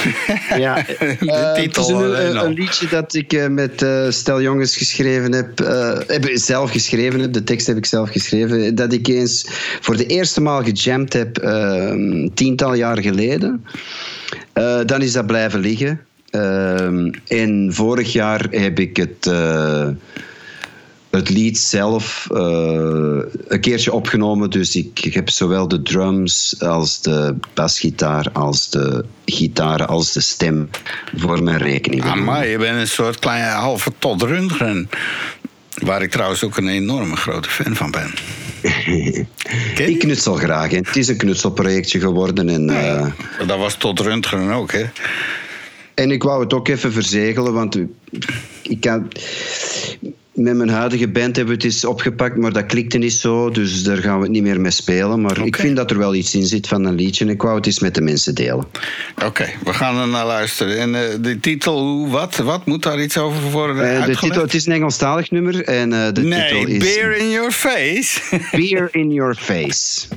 Ja, de eh, titel het is een, liedje dat ik eh, met eh, Stel Jongens geschreven heb. eh, heb zelf geschreven heb. De tekst heb ik zelf geschreven. Dat ik eens voor de eerste maal gejamd heb, eh, tiental jaar geleden. Eh, dan is dat blijven liggen. Eh, en vorig jaar heb ik het. eh, het lied zelf eh, een keertje opgenomen. Dus ik, ik heb zowel de drums als de basgitaar, als de gitaar, als de stem voor mijn rekening. Maar je bent een soort kleine halve Todd Rundgren. Waar ik trouwens ook een enorme grote fan van ben. [LAUGHS] ik knutsel graag. hè. Het is een knutselprojectje geworden. En, eh, Dat was Todd Rundgren ook, hè? en ik wou het ook even verzegelen, want ik kan... Met mijn huidige band hebben we het eens opgepakt, maar dat klikte niet zo, dus daar gaan we het niet meer mee spelen. Maar ik vind dat er wel iets in zit van een liedje en ik wou het eens met de mensen delen. Oké, we gaan er naar luisteren. En eh, de titel, hoe- wat, wat moet daar iets over worden Eh, de titel, het is een Engelstalig nummer en eh, de nee, titel is... Beer in your face. [LAUGHS] Beer in your face.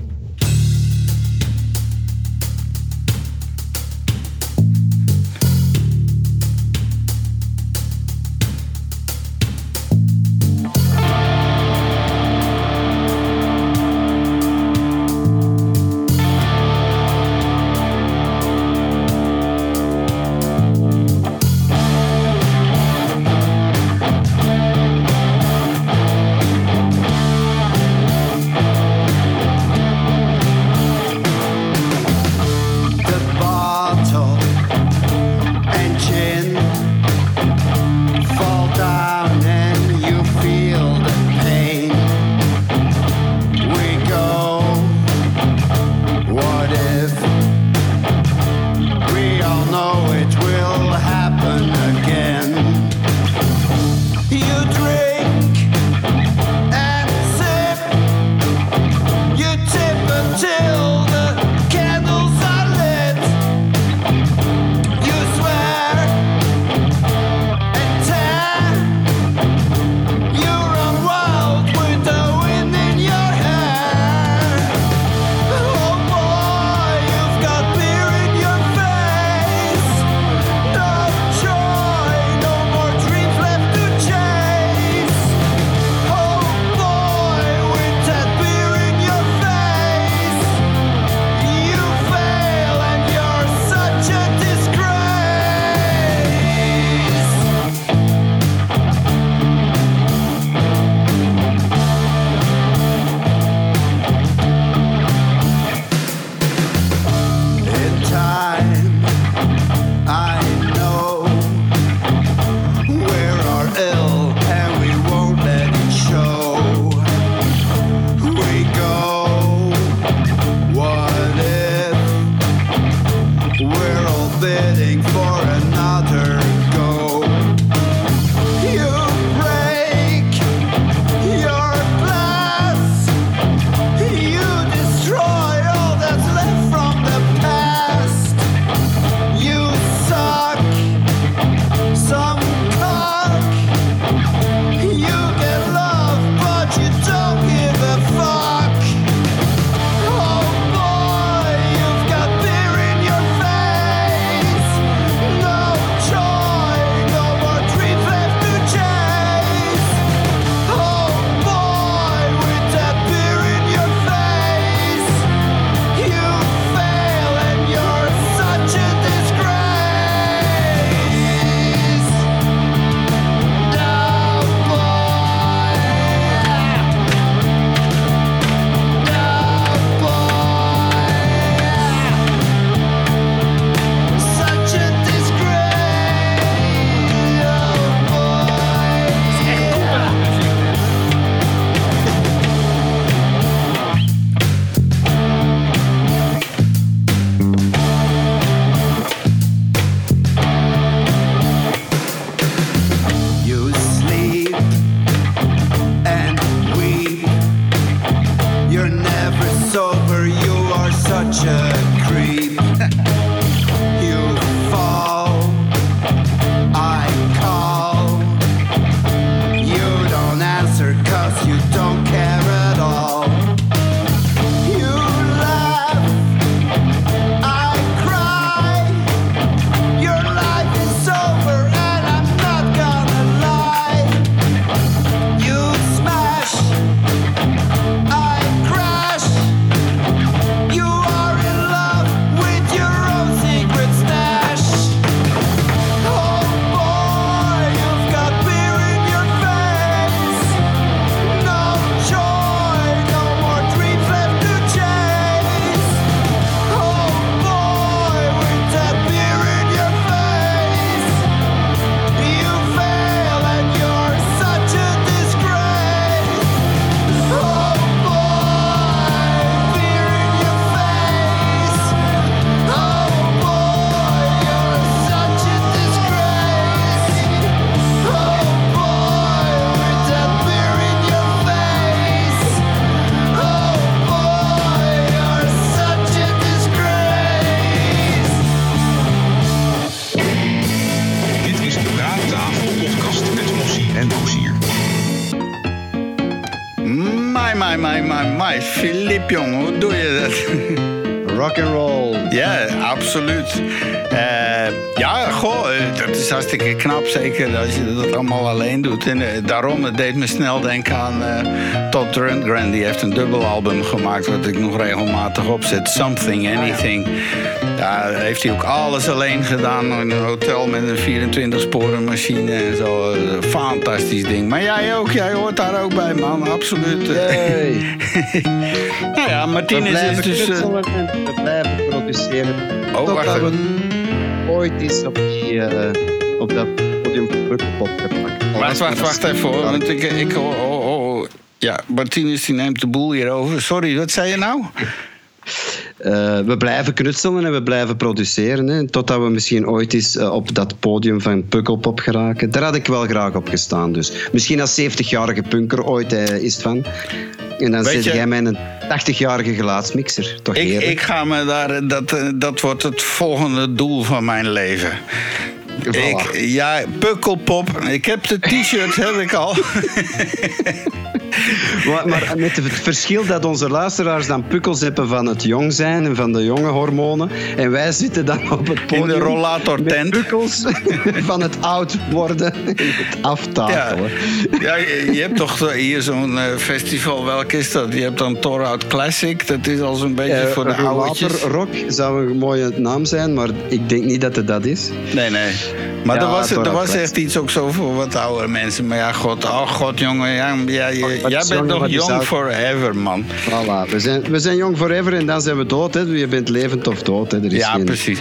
Zeker als je dat allemaal alleen doet. En eh, daarom, het deed me snel denken aan eh Todd Rundgren. Die heeft een dubbelalbum gemaakt wat ik nog regelmatig opzet. Something, Anything. Ja, daar heeft hij ook alles alleen gedaan. In een hotel met een 24 sporen machine en zo. Eh, Fantastisch ding. Maar jij ook, jij hoort daar ook bij, man. Absoluut. [LAUGHS] nou ja, Martinez is dus... we blijven produceren. Oh, wacht we ooit eens op, die, op dat podium van Pukkelpop gepakt. Wacht, wacht, wacht even hoor. Want ik, ik oh, oh, oh. Ja, Martinez die neemt de boel hier over. Sorry, wat zei je nou? Eh, we blijven knutselen en we blijven produceren. Hè, totdat we misschien ooit eens eh, op dat podium van Pukkelpop geraken. Daar had ik wel graag op gestaan. Dus misschien als 70-jarige punker ooit eh, is het van. En dan je- jij mij een 80-jarige gelaatsmixer. Toch Ik, heerlijk? ik ga me daar, dat, dat wordt het volgende doel van mijn leven. Ik, ja, pukkelpop. Ik heb de t-shirt, heb ik al. [LAUGHS] [LAUGHS] Maar, maar met het verschil dat onze luisteraars dan pukkels hebben van het jong zijn en van de jonge hormonen. En wij zitten dan op het podium. In de rollatortent. Met pukkels [LAUGHS] van het oud worden en het aftakelen. Ja, je, je hebt toch hier zo'n eh, festival, welk is dat? Je hebt dan Torhout Classic, dat is al zo'n beetje Eh, voor de. Rollator Rock zou een mooie naam zijn, maar ik denk niet dat het dat is. Nee, nee. Maar Ja, er was, er was echt iets ook zo voor wat oudere mensen. Maar ja, god, oh god, jongen. Ja, ja, je- wat jij bent nog oud? forever, man. Voilà, we zijn, we zijn jong forever en dan zijn we dood. Hè. Je bent levend of dood. Hè. Er is Ja, geen, precies.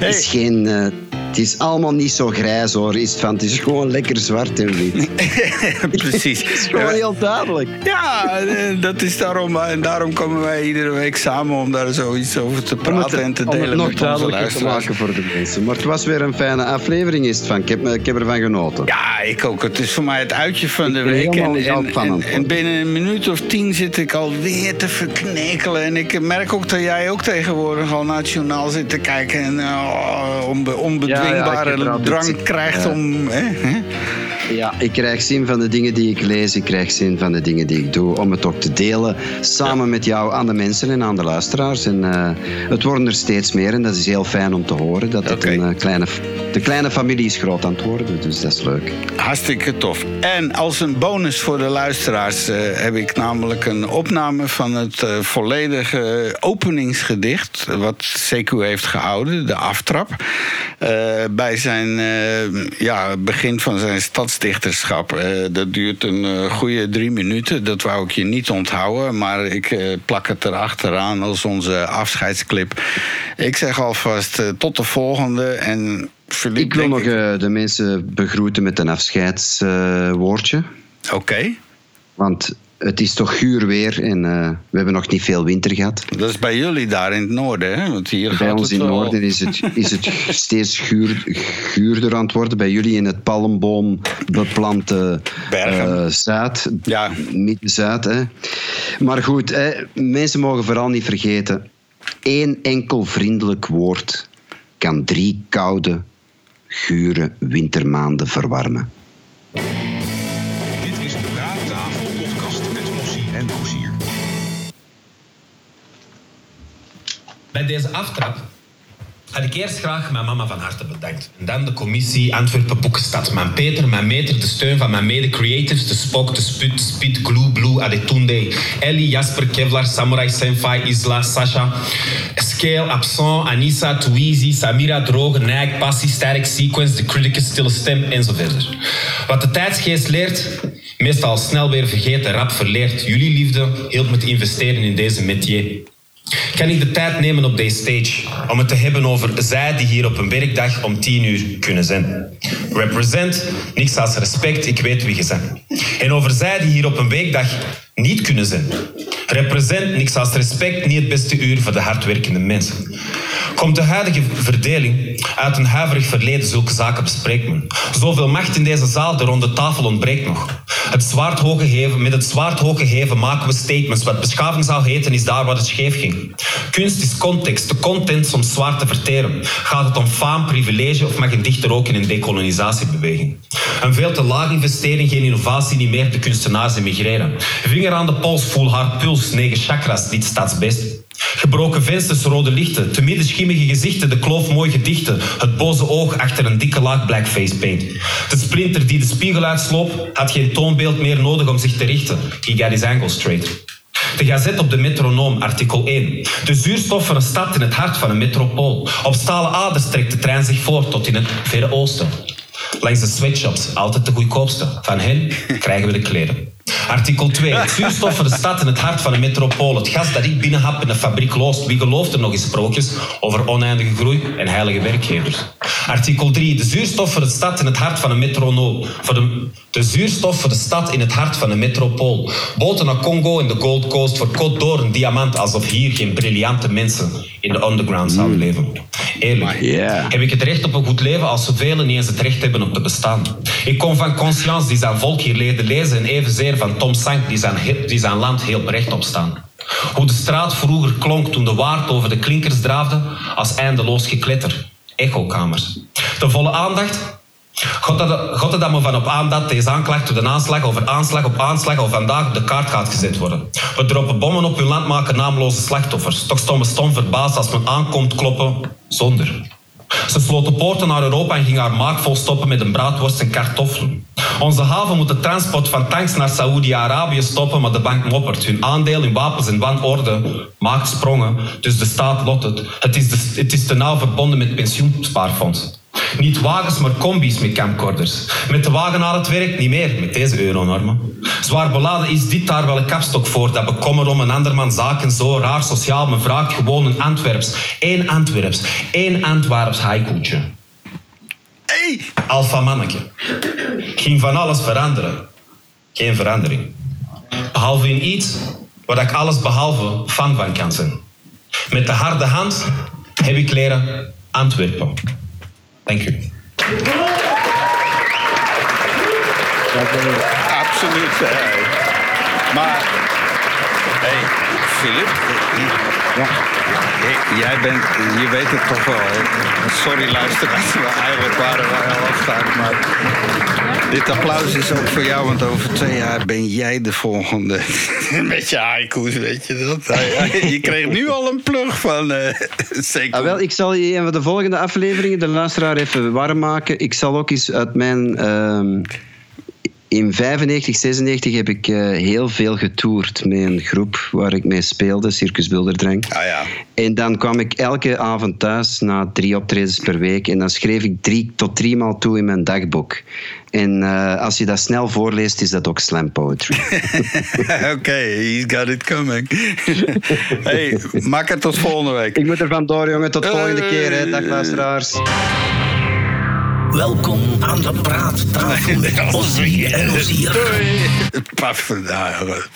Er is geen, eh, het is allemaal niet zo grijs hoor. Is het, van. het is gewoon lekker zwart en wit. [LAUGHS] Precies. [LAUGHS] Het is gewoon heel duidelijk. Ja, eh, dat is daarom. En daarom komen wij iedere week samen om daar zoiets over te het, praten en te om het delen nog duidelijker te maken voor de mensen. Maar het was weer een fijne aflevering. Is het van. Ik, heb, ik heb ervan genoten. Ja, ik ook. Het is voor mij het uitje van de week. En, en, aan en, binnen een minuut of tien zit ik alweer te verknekelen. En ik merk ook dat jij ook tegenwoordig al nationaal zit te kijken. En oh, onbe- Ja, altijd drang krijgt om... Hè, hè? Ja, ik krijg zin van de dingen die ik lees. Ik krijg zin van de dingen die ik doe. Om het ook te delen samen met jou aan de mensen en aan de luisteraars. En eh, het worden er steeds meer. En dat is heel fijn om te horen. Dat het een eh, kleine, de kleine familie is groot aan het worden. Dus dat is leuk. Hartstikke tof. En als een bonus voor de luisteraars eh, heb ik namelijk een opname van het volledige openingsgedicht. Wat CQ heeft gehouden, de aftrap. bij zijn ja, begin van zijn stadsdichterschap. Eh, dat duurt een eh, goede drie minuten. Dat wou ik je niet onthouden. Maar ik eh, plak het erachteraan als onze afscheidsclip. Ik zeg alvast tot de volgende. En Philippe, Ik wil nog de mensen begroeten met een afscheidswoordje. Oké. Want het is toch guur weer en eh, we hebben nog niet veel winter gehad. Dat is bij jullie daar in het noorden, hè? Want hier Bij gaat ons het in het noorden is het, is het [LAUGHS] steeds guur, guurder aan het worden. Bij jullie in het palmboom beplante eh, Zuid, ja. Midden-Zuid. Hè. Maar goed, hè, mensen mogen vooral niet vergeten. één enkel vriendelijk woord kan drie koude, gure wintermaanden verwarmen. Bij deze aftrap had ik eerst graag mijn mama van harte bedankt. En dan de commissie Antwerpen Boekenstad. Mijn Peter, mijn meter, de steun van mijn mede-creatives, de Spock, de Sput, Spit, Glue, Blue, Adetunde, Ellie, Jasper, Kevlar, Samurai, Senfai, Isla, Sasha, Scale, Absent, Anissa, Twizy, Samira, Droge, Nike, Passie, Sterk, Sequence, The Criticus, Stille Stem en zo verder. Wat de tijdsgeest leert, meestal snel weer vergeten, rap verleerd. Jullie liefde hielp me te investeren in deze métier. Kan ik de tijd nemen op deze stage om het te hebben over zij die hier op een werkdag om 10 uur kunnen zijn? Represent, niks als respect, ik weet wie je bent. En over zij die hier op een weekdag niet kunnen zijn. Represent, niks als respect, niet het beste uur voor de hardwerkende mensen. Komt de huidige verdeling uit een huiverig verleden, zulke zaken bespreekt men. Zoveel macht in deze zaal, de ronde tafel ontbreekt nog. Het zwaard hoge heven, met het zwaard hoge heven maken we statements. Wat beschaving zou heten, is daar waar het scheef ging. Kunst is context, de content soms zwaar te verteren. Gaat het om faam, privilege of mag een dichter ook in een decolonisatiebeweging? Een veel te laag investering, geen innovatie, niet meer de kunstenaars emigreren. Vinger aan de pols, voel haar puls, negen chakras, dit stadsbest. Gebroken vensters, rode lichten, te midden schimmige gezichten, de kloof mooi gedichten, het boze oog achter een dikke laag blackface paint. De splinter die de spiegel uitsloop, had geen toonbeeld meer nodig om zich te richten. He got his angle straight. De gazet op de metronoom, artikel 1. De zuurstof van een stad in het hart van een metropool. Op stalen aders trekt de trein zich voort tot in het Verre Oosten. Langs de sweatshops, altijd de goedkoopste. Van hen krijgen we de kleren. Artikel 2. Het zuurstof van de stad in het hart van een metropool. Het gas dat ik binnenhap in een fabriek loost. Wie gelooft er nog in sprookjes over oneindige groei en heilige werkgevers? Artikel 3. De zuurstof van de stad in het hart van een metronoom. Voor de, de zuurstof voor de stad in het hart van een metropool. Boten naar Congo en de Gold Coast voor Côte d'Or een diamant. Alsof hier geen briljante mensen in de underground zouden leven. Eerlijk. Heb ik het recht op een goed leven als zoveel niet eens het recht hebben op te bestaan? Ik kom van Conscience, die zijn volk hier leerde lezen, en evenzeer van Tom Sank, die zijn, die zijn land heel recht staan. Hoe de straat vroeger klonk toen de waard over de klinkers draafde, als eindeloos gekletter. Echokamers. De volle aandacht God dat, God van op aan dat deze aanklacht door de aanslag over aanslag op aanslag al vandaag op de kaart gaat gezet worden. We droppen bommen op uw land, maken naamloze slachtoffers. Toch stomme stom verbaasd als men aankomt kloppen zonder. Ze sloot de poorten naar Europa en ging haar maak vol stoppen met een braadworst en kartoffelen. Onze haven moet de transport van tanks naar Saoedi-Arabië stoppen, maar de bank moppert. Hun aandeel in wapens en wanorde maakt sprongen, dus de staat lot het. Het is, het is te nauw verbonden met pensioenspaarfonds. Niet wagens, maar combi's met camcorders. Met de wagen aan het werk niet meer, met deze euronormen. Zwaar beladen is dit daar wel een kapstok voor, dat bekommer om een anderman zaken zo raar sociaal. Men vraagt gewoon een Antwerps. Eén Antwerps. Één Antwerps haikoetje. Hey! Alpha manneke. Ging van alles veranderen. Geen verandering. Behalve in iets waar ik alles behalve fan van kan zijn. Met de harde hand heb ik leren Antwerpen. Dank u. Absoluut. eh. Maar, hey, Philip. Ja. jij bent, je weet het toch wel. hè? Sorry luisteraars, [LAUGHS] maar eigenlijk waren wij al afgehaakt. Maar dit applaus is ook voor jou, want over twee jaar ben jij de volgende. [LAUGHS] Met je haiku's, weet je dat? [LAUGHS] Je kreeg nu al een plug van uh, Ah, wel, ik zal je in de volgende afleveringen de luisteraar even warm maken. Ik zal ook eens uit mijn. ehm, in 95, 96 heb ik eh, heel veel getoerd met een groep waar ik mee speelde, Circus Bilderdrang. Ah, ja. En dan kwam ik elke avond thuis na drie optredens per week en dan schreef ik drie tot drie maal toe in mijn dagboek. En eh, als je dat snel voorleest, is dat ook slam poetry. [LAUGHS] [LAUGHS] Oké, he's got it coming. [LAUGHS] hey, maak het tot volgende week. Ik moet er vandoor, jongen. Tot volgende keer. Hè. Dag, luisteraars. Welkom aan de praattafel [LAUGHS] met Ossie en Ozier. Paf vandaag.